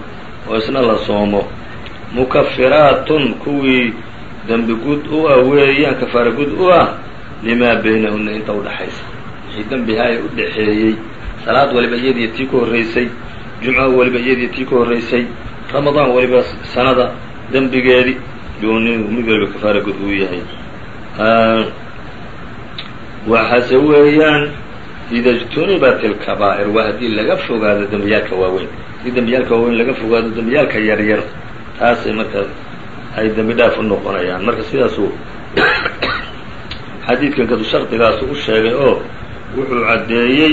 oo isna la soomo mukafiraatun kuwii dembi gud u ah weeyaan kafaara gud u ah limaa baynahuna inta udhaxaysa wixii dembiha ee u dhaxeeyey salaad waliba iyadii tii ka horraysay jumco waliba iyadii tii ka horraysay ramadaan waliba sanada dembigeedii yuu nin mid waliba kafaara gud uu yahay. Waxaase weeyaan ida اjtunibat اlkabaa'ir waa haddii laga fogaado dembiyaalka waaweyn. Haddii dembiyaalka waaweyn laga fogaado dembiyaalka yaryar taasay marka ay dembi dhaaf u noqonayaan. Marka sidaasuu xadiidkan kadu shardigaasu u sheegay oo wuxuu caddeeyey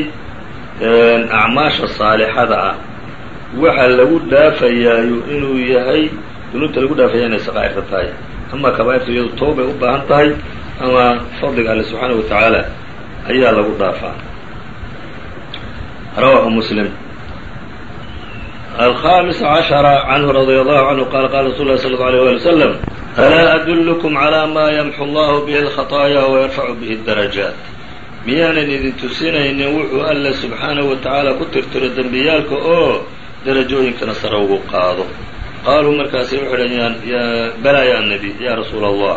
acmaasha saalixada ah. Waxa lagu dhaafayaayo inuu yahay dunuubta lagu dhaafaya inay saqaa'irta tahay. Ama kabaa'irta iyadu toobay u baahan tahay ama fadliga alle subxaanaه wa tacaala ayaa lagu dhaafaa. Rawahu muslim alhamis cashara canhu radia allahu canhu qaala qaala rasul lah sala allau alيyh wali wslam alaa adullukum calaa maa yamxu allahu bihi alkhaطaaya wayarfacu bihi darajaat miyaanan idin tusinaynin wuxuu alle subxaanahu wa tacaala ku tirtiro dembiyaalka oo darajooyinkana sare ugu qaado qaaluu markaasay waxay dhaheen balaa ya nebi ya rasuula allah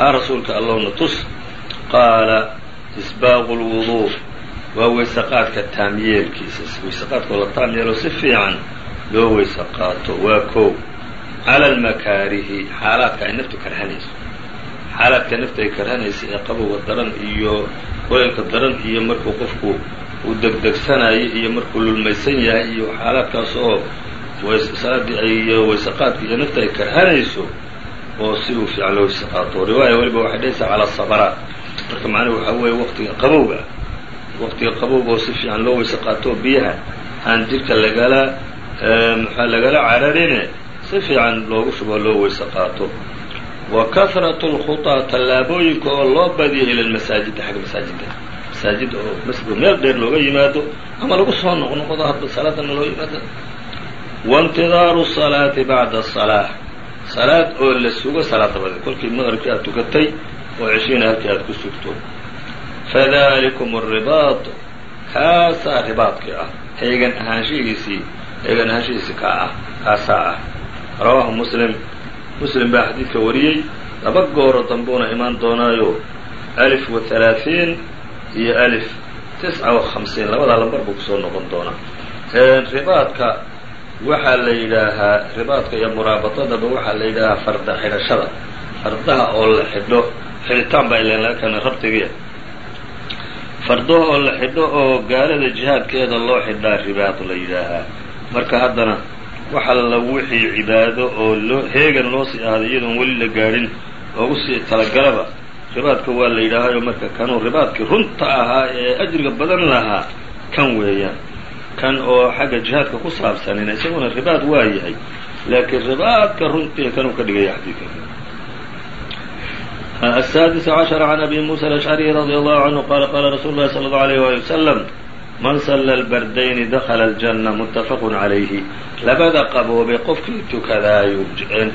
haa rasuulka allowna tus qaala isbaaqu lwuduu waa weysaqaadka taamyeelkiisa weysaqaadkoo la taam yeelo si fiican loo weysa qaato waa kow. Cala almakaarihi xaalaadka ay naftu karhanayso. Xaalaadka nafta ay karhanaysa ee qabowga daran iyo qoyanka daran iyo markuu qofku uu degdegsanayo iyo markuu lulmaysan yahay iyo xaalaadkaas oo salaadii ay weysaqaadka iyo nafta ay karhanayso oo si uu fiican loo weysa qaato riwaaya weliba waxay dhahaysaa cala sabaraat marka macnuhu waxaa weeye waqtiga qabowga waqtiga qabowga oo si fiican loo weysa qaato biyaha aan jidhka lagala maxaa lagala cararine? Si fiican loogu shubo loo weyse qaato. Wa kahratu lkhutaa tallaabooyinka oo loo badiya ila lmasaajida xagga masaajidda. Masaajidda oo masjidka meel dheer looga yimaado ama lagu soo noqnoqdo hadba salaadana loo yimaado. Waintidaaru salaati bacda asalaa salaad oo la sugo salaad dabadee kolkii maqribkii aad tukatay oo ceshiina halkii aad ku sugto. Fadalikum aribaad kaasaa ribaadkii ah. Heegan ahaan heegan ahaanshihiisii kaa ah kaasaa ah. Rawaahu muslim. Muslim baa xadiidka wariyey. Laba gooro dambuuna imaan doonaayo. Alif wa halaaثiin iyo alif. Tisca wa hamsiin labadaa lambar buu ku soo noqon doonaa. Ribaadka waxaa la yidhaahaa ribaadka iyo muraabadadaba waxaa la yidhaahaa farda xidhashada. Fardaha oo la xidho xidhitaan baa ilan laga keena rabtigiia fardaha oo la xidho oo gaalada jihaadkeeda loo xidhaa ribaad la yidhaahaa marka haddana waxa la wixii cibaado oo loo heegan loo sii ahaaday iyadoon weli la gaadhin loogu sii talagalaba ribaadka waa la yidhaahayo marka kanuu ribaadkii runta ahaa ee ajriga badan lahaa kan weeyaan kan oo xagga jihaadka ku saabsanina isaguna ribaad waa yahay laakiin ribaadka runtii kanuu ka dhigaya xadiidka السادس عشر عن أبي موسى الأشعري رضي الله عنه قال قال رsuل الlhi صلى الله عليه وaلي وسلم man sla الbardayni dakla الجنة متafq عalayhi labada qaboobe qofkii tukadaayo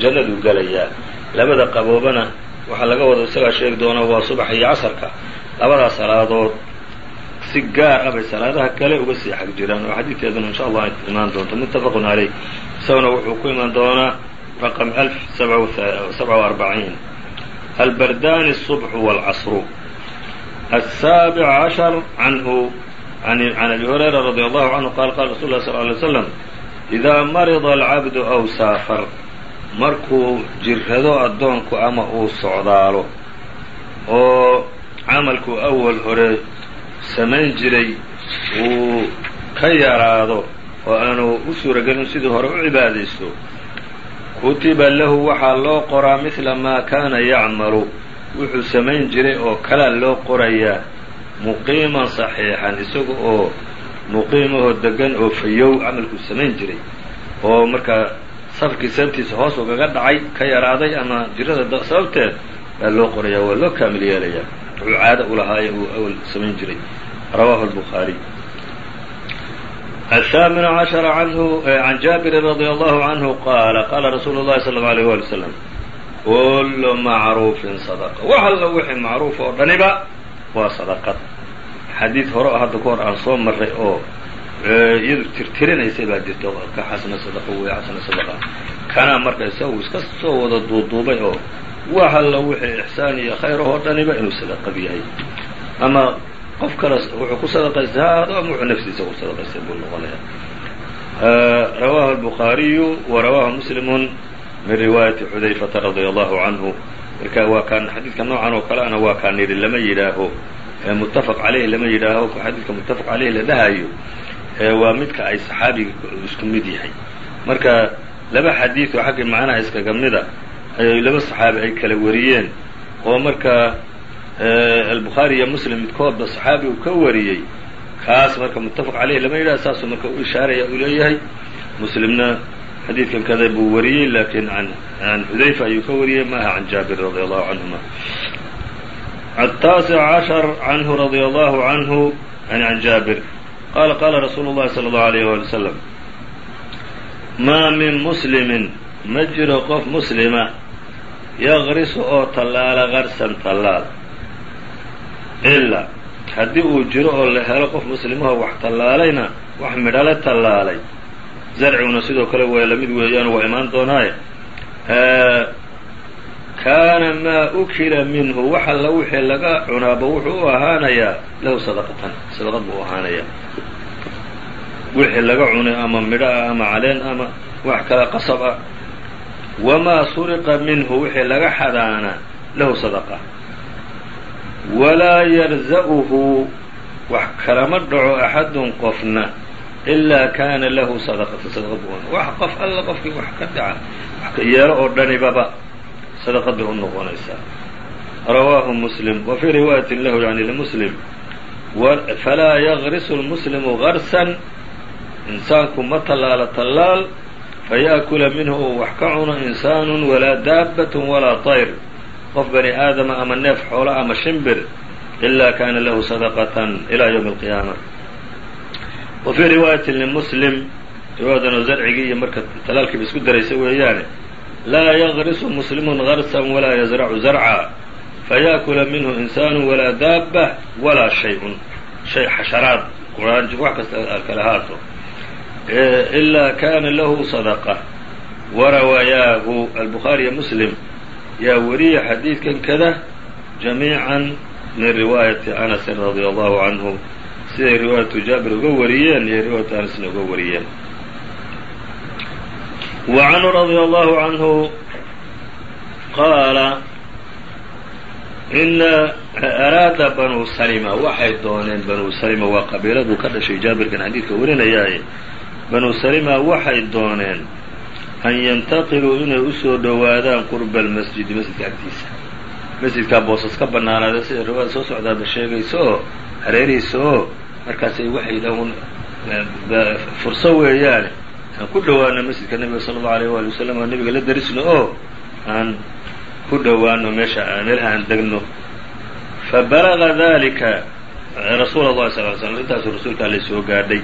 jannaduu gelayaa labada qaboobana waxaa laga wada isagaa sheegi doona waa subax iyo casarka labadaas salaadood si gaar ah bay salaadaha kale uga sii xag jiraan oo xadiidkeeduna insha allah ay imaan doonto muttafaqun caleyh isaguna wuxuu ku imaan doonaa raqam alf sabca وarbaciin albardani الصubx wاlcasru الsaabic cashar canhu can abi hurayra radi allahu canhu qaal qala rasul lah sl ly slam idaa marida alcabdu aw saafar markuu jirrado addoonku ama uu socdaalo oo camalku awal hore samayn jiray uu ka yaraado oo aanu u suuragelin sidii hore u cibaadaysto kutiba lahu waxaa loo qoraa midla maa kaana yacmalu wuxuu samayn jiray oo kalaa loo qorayaa muqiiman saxiixan isaga oo muqiimahoo degan oo fayow camalkuu samayn jiray oo markaa safarkii sababtiisa hoos ugaga dhacay ka yaraaday ama jirada sababteed baa loo qorayaa waa loo kaamil yeelayaa wuxuu caado u lahaaye uu awal samayn jiray rawaahu الbخaariي الثامن عشر عنه عن جابر رضي الله عنه قال قال رsuuل الlahi صلى الله عليه ولي وسلم كل معروفi صدقة wax allo wixii macruuf oo dhaniba waa sadaqad. Xadiid hore hadda ka aan soo marray oo iyadu tirtirinaysay baa jirto ka xasna sadaqo wey xasna sadaqa. Kanaa marka isagu iska soo wada duuduubay oo wax wixii ixsaan iyo khayr oo dhaniba inuu sadaqad yahay. Ama qof kale wuxuu ku sadaqaystaado ama wuxuu nafsiisa ku sadaqaystay buu noqonayaa rawaahu albukhaariyu wa rawaahu muslimun min riwaayati xudayfata radia allahu canhu marka waa kaan xadiidka noocan oo kale ana waa kaan yidhi lama yidhaaho. Muttafaq caleyh lama yidhaaho xadiidka muttafaq caleyh la dhahayo waa midka ay saxaabiga isku mid yahay. Marka laba xadiid oo xagga macnaha iskaga mida ayay laba saxaabi ay kala wariyeen. Oo marka albukhaari iyo muslim midkoodba saxaabi uu ka wariyey kaas marka muttafaq caleyh lama yidhaha saasuu marka u ishaaraya uu leeyahay. Muslimna xadiidkan kada buu wariyey lakin can xudayfa ayuu ka wariyey maaha can jaabir radi allahu canhuma التaaسع عشر عnه رضي الله عنه عن جابر qال qاla رsuuل الlahi صلى الله عليه ولي وسلم maa min mسلmi ma jiro qof mslima yغrisu oo tallaala qarsan tallaal إlaa haddii uu jiro oo la helo qof muslimaho wax tallaalayna wax midhale tallaalay zarciguna sidoo kale waa la mid weeyaan waa imaan doonaaye. Kaana maa ukila minhu wax alla wixii laga cunaaba wuxuu u ahaanayaa lahu sadaqatan sadaqad buu u ahaanayaa wixii laga cunay ama midho ah ama caleen ama wax kala qasab ah. Wamaa suriqa minhu wixii laga xadaana lahu sadaqa. Walaa yarza'uhu wax kalama dhaco axadun qofna ilaa kaana lahu sadaqata sadaqad buu wax qof alla qofkii wax ka dhaca wax ka yeelo oo dhanibaba sadaqad bay u noqonaysaa rawaahu muslim wa fii riwaayatin lahu yani limuslim falaa yagrisu lmuslimu garsan insaanku ma tallaalo tallaal fayaakula minhu uu wax ka cuno insaanu walaa daabbatun walaa طayr qof bani aadama ama neef xoolo ama shimbir ilaa kaana lahu sadaqatan ilaa ywmi اlqiyaama wa fii riwaayatin limuslim riwaayadanoo zarcigii iyo marka talaalkiiba isku daraysa weeyaane laa yagrisu muslimu garsan walaa yazracu zarca fayaakula minhu insaanu walaa daaba walaa shay-un. Shay xasharaad quraanjo wax kasta kale haato ilaa kana lahu sadaqa. Warawayaahu albukhaariyo muslim yaa wariya xadiidkan kada jamiican min riwaayati anasin radia allahu canhu siday riwaayatu jaabir uga wariyeen iyo riwaayatu anisna uga wariyeen. Wa canhu radia allahu canhu qaala ina araada banuu salima waxay dooneen banuu salima waa qabiiladu ka dhashay jaabirkan xadiidka warinayaaye banuu salima waxay dooneen an yantaqiluu inay u soo dhowaadaan qurba almasjidi masjidka agtiisa. Masjidkaa boosas ka bannaanaada sida riwaayada soo socdaaba sheegaysa oo markaasay waxay dhahun furso weeyaane aan ku dhowaano masjidka nebiga sala allahu alayh waali wasalam oo nebiga la darisno oo aan ku dhowaano meesha meelaha aan degno. Fabalaga dalika rasuul اllahi sal ly slm intaasuu rasuulka alle soo gaadhay.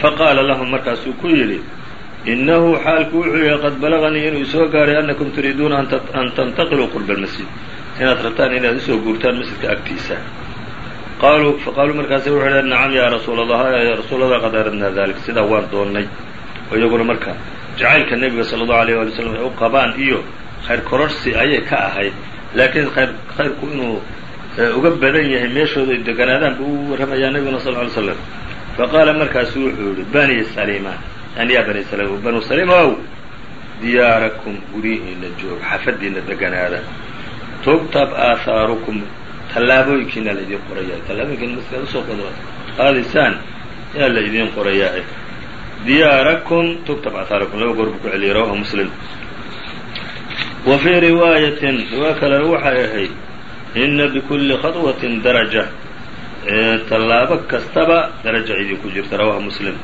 Faqaala lahum markaasuu ku yidhi inahu xaalku wuxuu yahay qad balaganii inuu soo gaadhay anakum turiiduuna an tantaqiluu qurba almasjid inaad rabtaan inaad u soo guurtaan masjidka agtiisa faqaaluu markaasay wuxuu idhaheen nacam yaa rasuul allah rasuul allah qad aradnaa dalik sidaa waan doonnay oo iyaguna marka jacaylka nebiga sala allahu alayh wali slam ay u qabaan iyo khayr kororsi ayay ka ahayd laakiin khayr khayrku inuu uga badan yahay meeshooda ay deganaadaan buu u warramayaa nebiguna sal ly slam faqaala markaasu wuxuu yihi bani salima yani yaa bani salima banu salima ow diyaarakum guryihiina joog xafadiina deganaada tugtab aahaarukum tallaabooyinkiina la idiin qorayaa. Tallaabooyinkiina maskaad u soo qaadaysaan yaa la idiin qorayaa diyaarakum tugtab aahaarukum laba goor buu ku celiyay rawahu muslim. Wa fii riwaayatin riwaayo kalena waxay ahayd ina bikulli khaطwatin daraja. Tallaabo kastaba daraja idinku jirta rawahu muslim.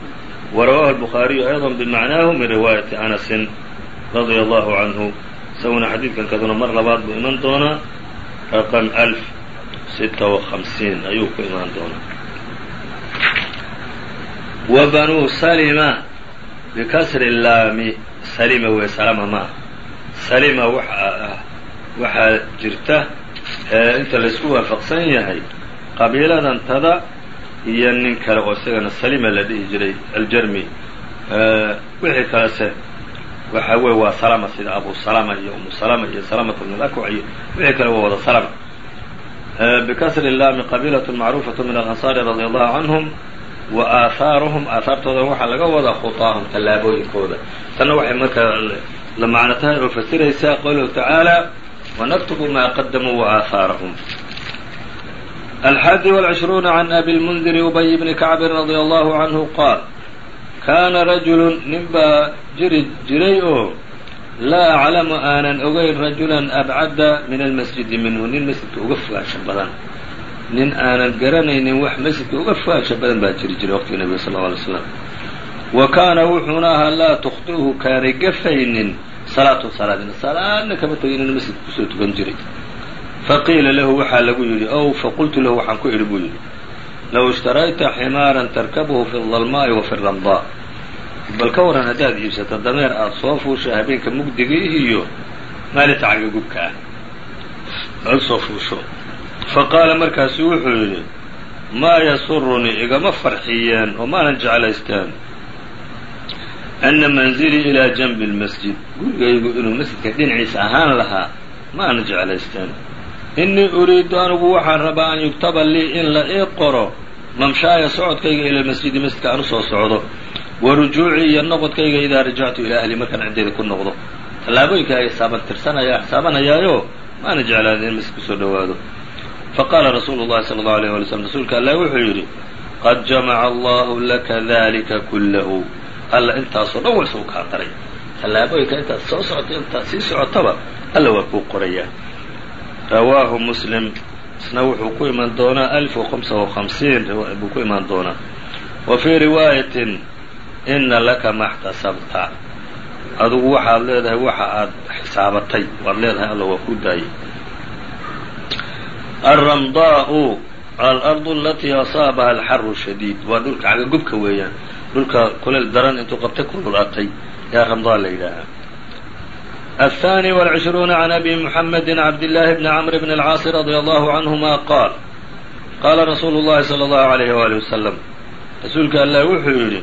Wa rawahu albukhaariyu ayضa bimacnaahu min riwaayati anasin radia allahu canhu. Isaguna xadiidkan kaduna mar labaad buu iman doonaa raqam alf sita wa hamsiin ayuu ku imaan doonaa. Wa banuu salima bikasri laami salima wey salama maa salima waxa waxaa jirta inta laysku waafaqsan yahay qabiiladan tada iyo nin kale oo isagana salima la dhihi jiray aljarmi. Wixii kalese waxa wey waa salama sida abu salama iyo umu salama iyo salamata bn alakwac iyo wixii kale waa wada salama bikasri laami qabiilaة macruufaة min alansaari radi allahu canhum wa aahaaruhum aahaartooda waxaa laga wadaa khuطaahum tallaabooyinkooda tanna waxay markaa la macno tahay oo fasiraysaa qowluhu tacaala wanaktubu maa qadamuu waaahaarahum alxaadi wاlcishruuna can abi lmundiri ubay bni kacbin radia allahu canhu qaal kaana rajulu nin baa jiri jiray oo laa aclamu aanan ogeyn rajulan abcada min almasjidi minhu nin masjidka uga fogaansho badan. Nin aanan garanaynin wax masjidka uga fogaansho badan baa jiri jiray waqtiga nebiga sal lla alay slam wa kaana wuxuuna ahaa laa tukhti'uhu kaanay gafaynin salaatu salaadina. Salaadna kama tegin inuu masjidka ku soo tukan jiray. Faqiila lahu waxaa lagu yidhi ow faqultu lahu waxaan ku idhi buu yidhi. Low ishtarayta ximaaran tarkabuhu fi dalmaa'i wa fi ramdaa bal ka waran haddaad iibsato dameer aada soo fuusho habeenka mugdigii iyo maalinta caga gubka ah. Aada soo fuusho. Fa qaala markaasu wuxuu yidhi maa yasurunii igama farxiyeen oo maanan jeclaysteen ana manzilii ilaa janbi اlmasjid gurigaygu inuu masjidka dhinaciisa ahaan lahaa maanan jeclaysteen innii uriidu anigu waxaan rabaa an yugtaba lii in la ii qoro mamshaaya socodkayga ila lmasjidi masjidka aan u soo socdo wa rujuucii iyo noqodkayga idaa rajactu ilaa ahli markaan ciddayda ku noqdo. Tallaabooyinka ay saaban tirsanaya xisaabanayaayo maana jeclaadin in masjid ku soo dhowaado. Faqaala rasuulu llahi sala allahu alayh wali slm rasuulka allah wuxuu yidhi qad jamaca allahu laka dalika kullahu. Alla intaasoo dhan waysa u kaa daray tallaabooyinka intaad soo socoto intaad sii socotaba alla waa kuu qorayaa rawaahu muslim isna wuxuu ku iman doonaa alf وhamsa وhamsiin buu ku imaan doonaa. Wa fii riwaayatin ina laka ma اxtasabta adugu waxaad leedahay waxa aad xisaabatay waad leedahay alla waa ku daayay alramdaau alardu alatii asaabaha alxaru shadiid waa dhulka cagagubka weeyaan dhulka kuleel daran intuu qabtay kululaatay yaa ramdaa la yidhaahaa الثاني والعشhرون عن أbي محمد عبد الله بن عمرو بن العاaص رضي الله عنهma qاaل qاla رsuuل الlahi صلى الله عليه وaلي وسلم rasuulka allah wuxuu yidhi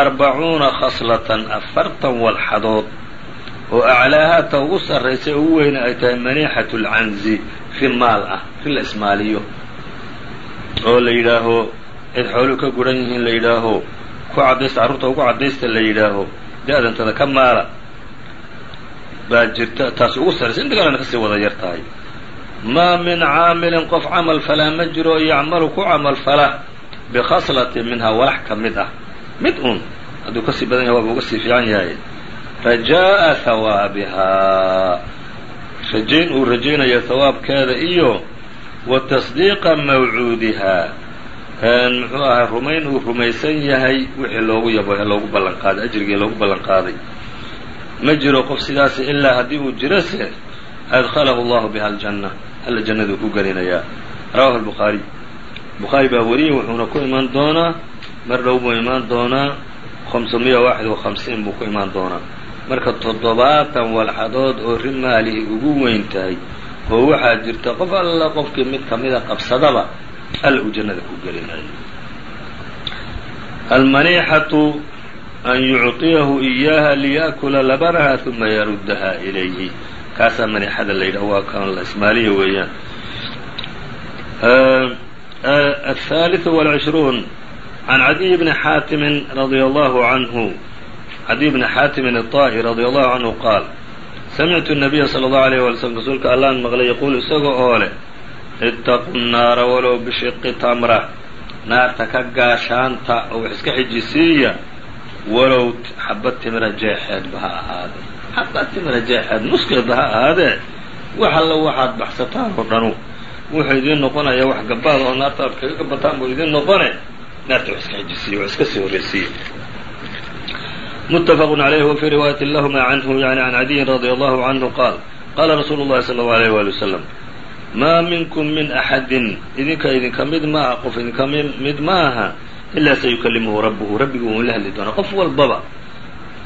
arbacuuna khaslatan afartan walxadood oo aclaahaa ta ugu sarraysa ugu weyne ay tahay maniixatu lcanzi fi maal ah ri la ismaaliyo oo la yidhaaho cid xooluhu ka guran yihiin la yidhaaho ku cadaysta carruurta ugu cadaysta la yidhaaho da-dantada ka maala baa jirta taasi ugu sarraysa inta kalena ka sii wada yar tahay maa min caamilin qof camal falaa ma jiro yacmalu ku camal fala bikhaslatin minhaa walax ka mid ah mid un. Hadduu ka sii badan yahay waaba uga sii fiican yahay. Rajaa'a hawaabihaa rajayn uu rajaynayo hawaabkeeda iyo wa tasdiiqa mawcuudihaa. Muxuu ahay rumayn uu rumaysan yahay wixii loogu yabo loogu ballan qaaday ajrigii loogu ballan qaaday. Ma jiro qof sidaas ilaa haddii uu jiro se adkhalahu allahu biha aljanna. Alla jannaduu ku gelinayaa rawahu albukhaariy bukhaari baa wariyey wuxuuna ku imaan doonaa mar dhow buu imaan doonaa hamsumiya waaxid wa hamsiin buu ku imaan doonaa marka toddobaatan walxadood oo rimaalihi ugu weyn tahay oo waxaa jirta qof alla qofkii mid kamida qabsadaba alla uu jannada ku gelinayo almaniixatu an yucطiyahu إiyaaha liyأkula labanaha ثuma yaruddaha ilayhi kaasaa maniixada la yidhah waa kan ismaaliya weeyaan الثالث والعشhرون can cadiy bni xaatimin radia allahu canhu cadiy bni xaatimin aطaa'i radia allahu canhu qaal samictu nabiya sala allahu alayh wala slm rasuulka allaan maqlay yaquul isaga oo leh itaqu naara walow bishiqi tamra naarta ka gaashaanta oo wax iska xijisiiya walow xabad timira jeexeedba ha ahaade xabad timira jeexeed muskeedba ha ahaadee wax alla waxaad baxsataan oo dhanu wuxuu idiin noqonaya wax gabaada oo naarta aad kaga buu idiin noqone naarta wax iska xijisiiya wax iska sii horreysiiya متفق عليه وفي رواية لهma عنه يعني عن عدي رضي الله عنه قال qاla رsuuل الlahi صلى الله عليه وaلي وسلم maa minkum min axadin idinka idinka mid ma aha qof idinka mid ma aha ilaa sayukalimuhu rabbuhu rabbigu uu la hadli doonaa qof walbaba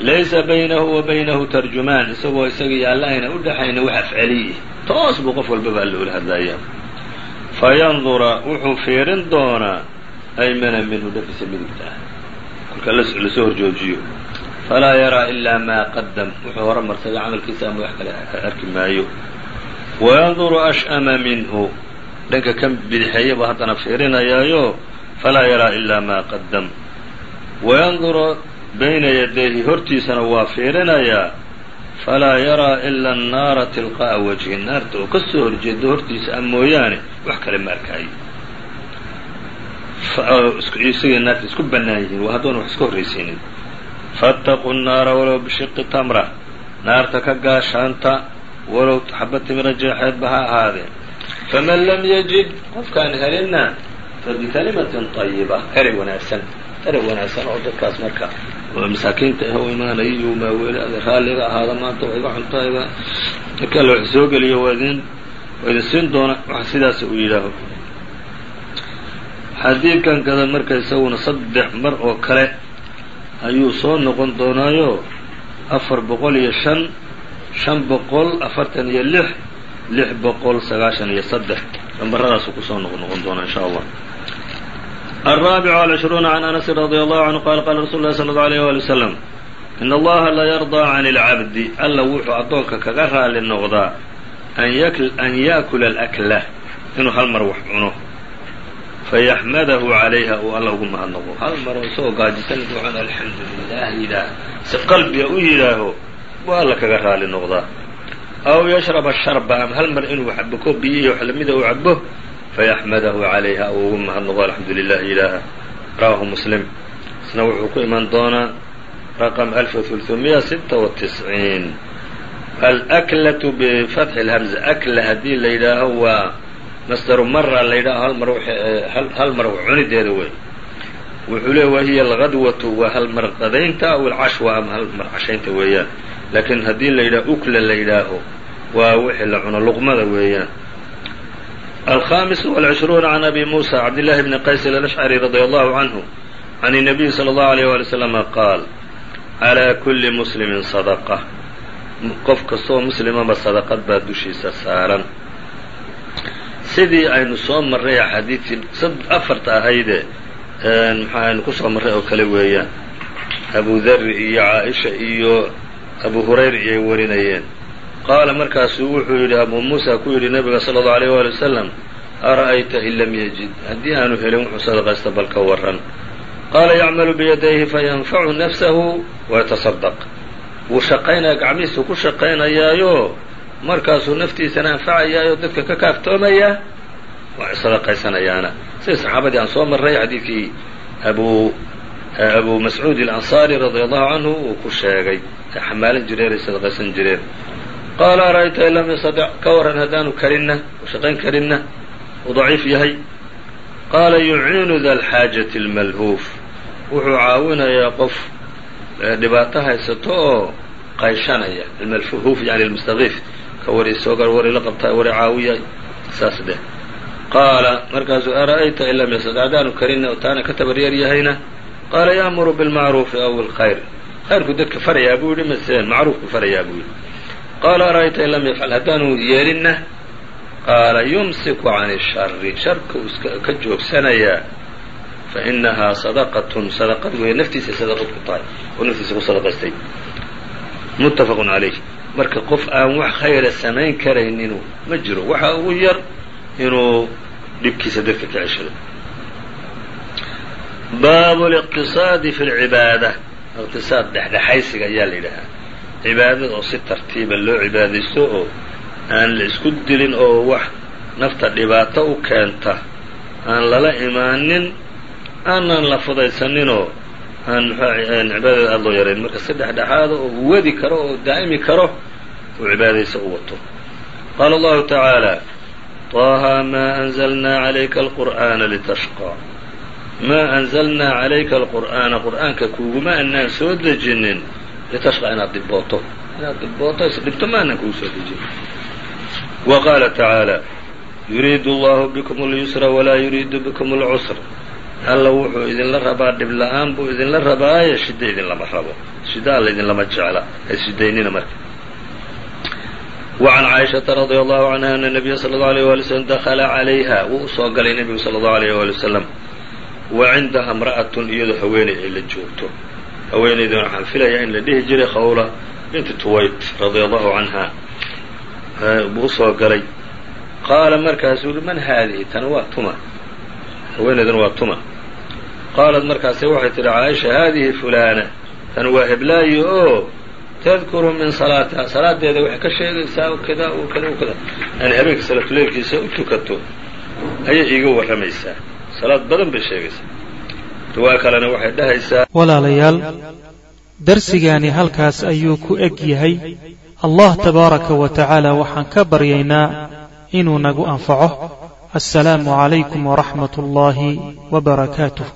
laysa baynahu wa baynahu tarjumaan isagoo isaga iyo alla ayna u dhexayna wax afceliyi toos buu qof walbaba alla ula hadlayaa fayandura wuxuu fiirin doonaa aymana minhu dhafisa midigta ah kolka la soo horjoojiyo falaa yaraa ilaa maa qadam wuxuu hore marsaday camalkiisa ama wax kale arki maayo wayanduru ash'ama minhu dhanka ka bidixeeya buu haddana fiirinayaayo falaa yaraa ilaa maa qadam wayanduru bayna yadayhi hortiisana waa fiirinayaa falaa yaraa ila annaara tilqaa'a wajhi naarta oo ka soo horjeedo hortiisa a mooyaane wax kale ma arkaayo isagay naarta isku bannaan yihiin waa haddoona wax iska horraysiinin. Faataquu nnaara walow bishiqi tamra. Naarta ka gaashaanta walow xaba timira jeexeedba ha ahaadee. Faman lam yajid qofkaan helinna fabikalimatin طayiba erey wanaagsan. Erey wanaagsan oo dadkaas marka masaakiinta ah u imaanaya iyo maaweelada raalliga ahaada maanta waa iga alla wax soo geliyo waa idin waa idin siin doona. Wax sidaas uu yidhaaho xadiidkan kada marka isaguna saddex mar oo kale ayuu soo noqon doonaayo afar boqol iyo shan shan boqol afartan iyo lix lix boqol sagaashan iyo saddex nambaradaasuu kusoo noq noqon doona in sha allah الرابع والعشhرون عن أنس رضي الله عنه qال qال رsuل الlh صلى الله عليه ولي وسلم إن allaha layرضى عن العبد alla wuxuu addoonka kaga raali noqdaa an yaأkula الأكلة inuu hal mar wax cuno fayaxmadahu calayha uu alla ugu mahadnaqo hal maro isagoo gaajisan duucan alxamdu lilah yidhaah si qalbiga u yidhaaho buu alla kaga raali noqdaa aw yashraba sharba ama hal mar inuu cabo biyo iyo wax lamida uu cabo fayaxmadahu calayha uu ugu mahadnaqo alxamdu lilah ilaaha rawahu muslim isna wuxuu ku iman doonaa raqam alfa ulumiya sita wa tisciin bifatxi lhamza akla haddii la yidhaaho waa masdaru mara la yidhaaho hal mar hal mar cunideeda wey wuxuu leey wa hiya algadwatu waa hal mar qadaynta aw alcashwa ama hal mar cashaynta weeyaan laakiin haddii la yidhaho ukla la yidhaaho waa wixii la cuno luqmada weeyaan alkhaamis walcishruun can abi muusa cabdillahi bni qays alashcari radia allahu canhu can الnabiyi salى اllahu alيyh wali slama qaal calىa kuli muslimin sadaqa qof kastoo muslimaba sadaqad baa dushiisa saaran sidii aynu soo marray axaadiidtii afarta ahayde maxaa aynu ku soo marray oo kale weeyaan. Abu dharri iyo caaisha iyo abu hurayra iyay warinayeen. Qaala markaasuu wuxuu yidhi abuu muusa ku yidhi nabiga sala allau alayh waali wasalam ara'ayta in lam yajid? Haddii aanu helin wuxuu sadaqaysta bal ka warran. Qaala yacmalu biyadayhi fayanfacu nafsahu wayatasadaq wuu shaqaynaya gacmihiisuu ku shaqaynayaayo markaasuu naftiisana anfacayaayo dadka ka kaaftoomayaa waa sadaqaysanayaana sida saxaabadii aan soo marray xadiidkii abu abu mascuud alansaari radia allahu canhu uu ku sheegay ay xamaalan jireen ay sadaqaysan jireen qaala ara'ayta in lam yastadic ka warran haddaanu karinna u shaqayn karinna uu daciif yahay? Qaala yuciinu da alxaajati almalhuuf. Wuxuu caawinayaa qof dhibaato haysato oo qayshanaya almalhuuf yani almustakiif ka wari soogar wari la qabtaa wari caawiyay saas dheh qaala markaasuu ara'ayta in lam yastad haddaanu karinna taana ka tabaryar yahayna? Qaala yaamuru bilmacruufi aw ilkhayr khayrku dadka farayaa buu yidhi maseen macruufku farayaa buu yidhi. Qaala ara'ayta in lam yafcal haddaanu yeelinna? Qaala yumsiku can ishari sharkuu iska ka joogsanayaa. Fa sadaqatun sadaqad weeye naftiisay sadaqad ku tahay oo naftiisa ku sadaqaystay. Muttafaqun calayh marka qof aan wax khayra samayn karayninu ma jiro. Waxa ugu yar inuu dhibkiisa dadka ka ceshado. Baabu liqtisaadi fi lcibaada iqtisaad dhexdhexaysiga ayaa la yidhaahaa. Cibaadada oo si tartiiba loo cibaadaysto oo aan la isku dilin oo wax nafta dhibaato u keenta aan lala imaanin aanaan la fudaysaninoo aan cibaadada aada loo yarayn marka si dhexdhexaada oo u wadi karo oo daa'imi karo uu cibaadaysa u wato qaala allahu tacaala طaha ma أnزlnaa عalayka الqur'aana litashqى maa أnزlnaa عalayka الqur'aana qur'aanka kuuguma anaan soo dejinin litashqى inaad dhibooto inaad dhibooto isdhibto ma anaan kugu soo dejin wa qaala tacaalى yuriidu اllahu bikm اlyusra walaa yuriidu bikm اlcusra alla wuxuu idinla rabaa dhib la-aan buu idinla rabaaye shida idinlama rabo shida alla idinlama jecla hasidaynina marka وعn caaئiشhaةa رadي الlه عanهa أن النبya slى الlه عليه وaلي وsلم dakla عalayha wuu usoo galay nebigu slى الlه عليه وaلي وsلم wa cindaha امrأaة iyadoo haweeney ay la joogto haweenayduna waxaan filayaa in la dhihi jiray khawla binti tuwayt radي الlahu عanha buu usoo galay qaala markaasuu uhi man haadihi tani waa tuma haweenayduna waa tuma qaalat markaase waxay tihi caaisha haadihi fulana tani waa heblaayo oo tadkuru min salaatiha. Salaadeeda waxay ka sheegaysaa kada kada kada. Yani habeenka salaatuleylkiisa u tukato ayay iiga warramaysaa. Salaad badan bay sheegaysaa. Riwaayo kalena waxay dhahaysaa walaalayaal darsigaani halkaas ayuu ku eg yahay. Allah tabaaraka wa tacaala waxaan ka baryaynaa inuu nagu anfaco. Assalaamu calaykum waraxmat ullaahi wa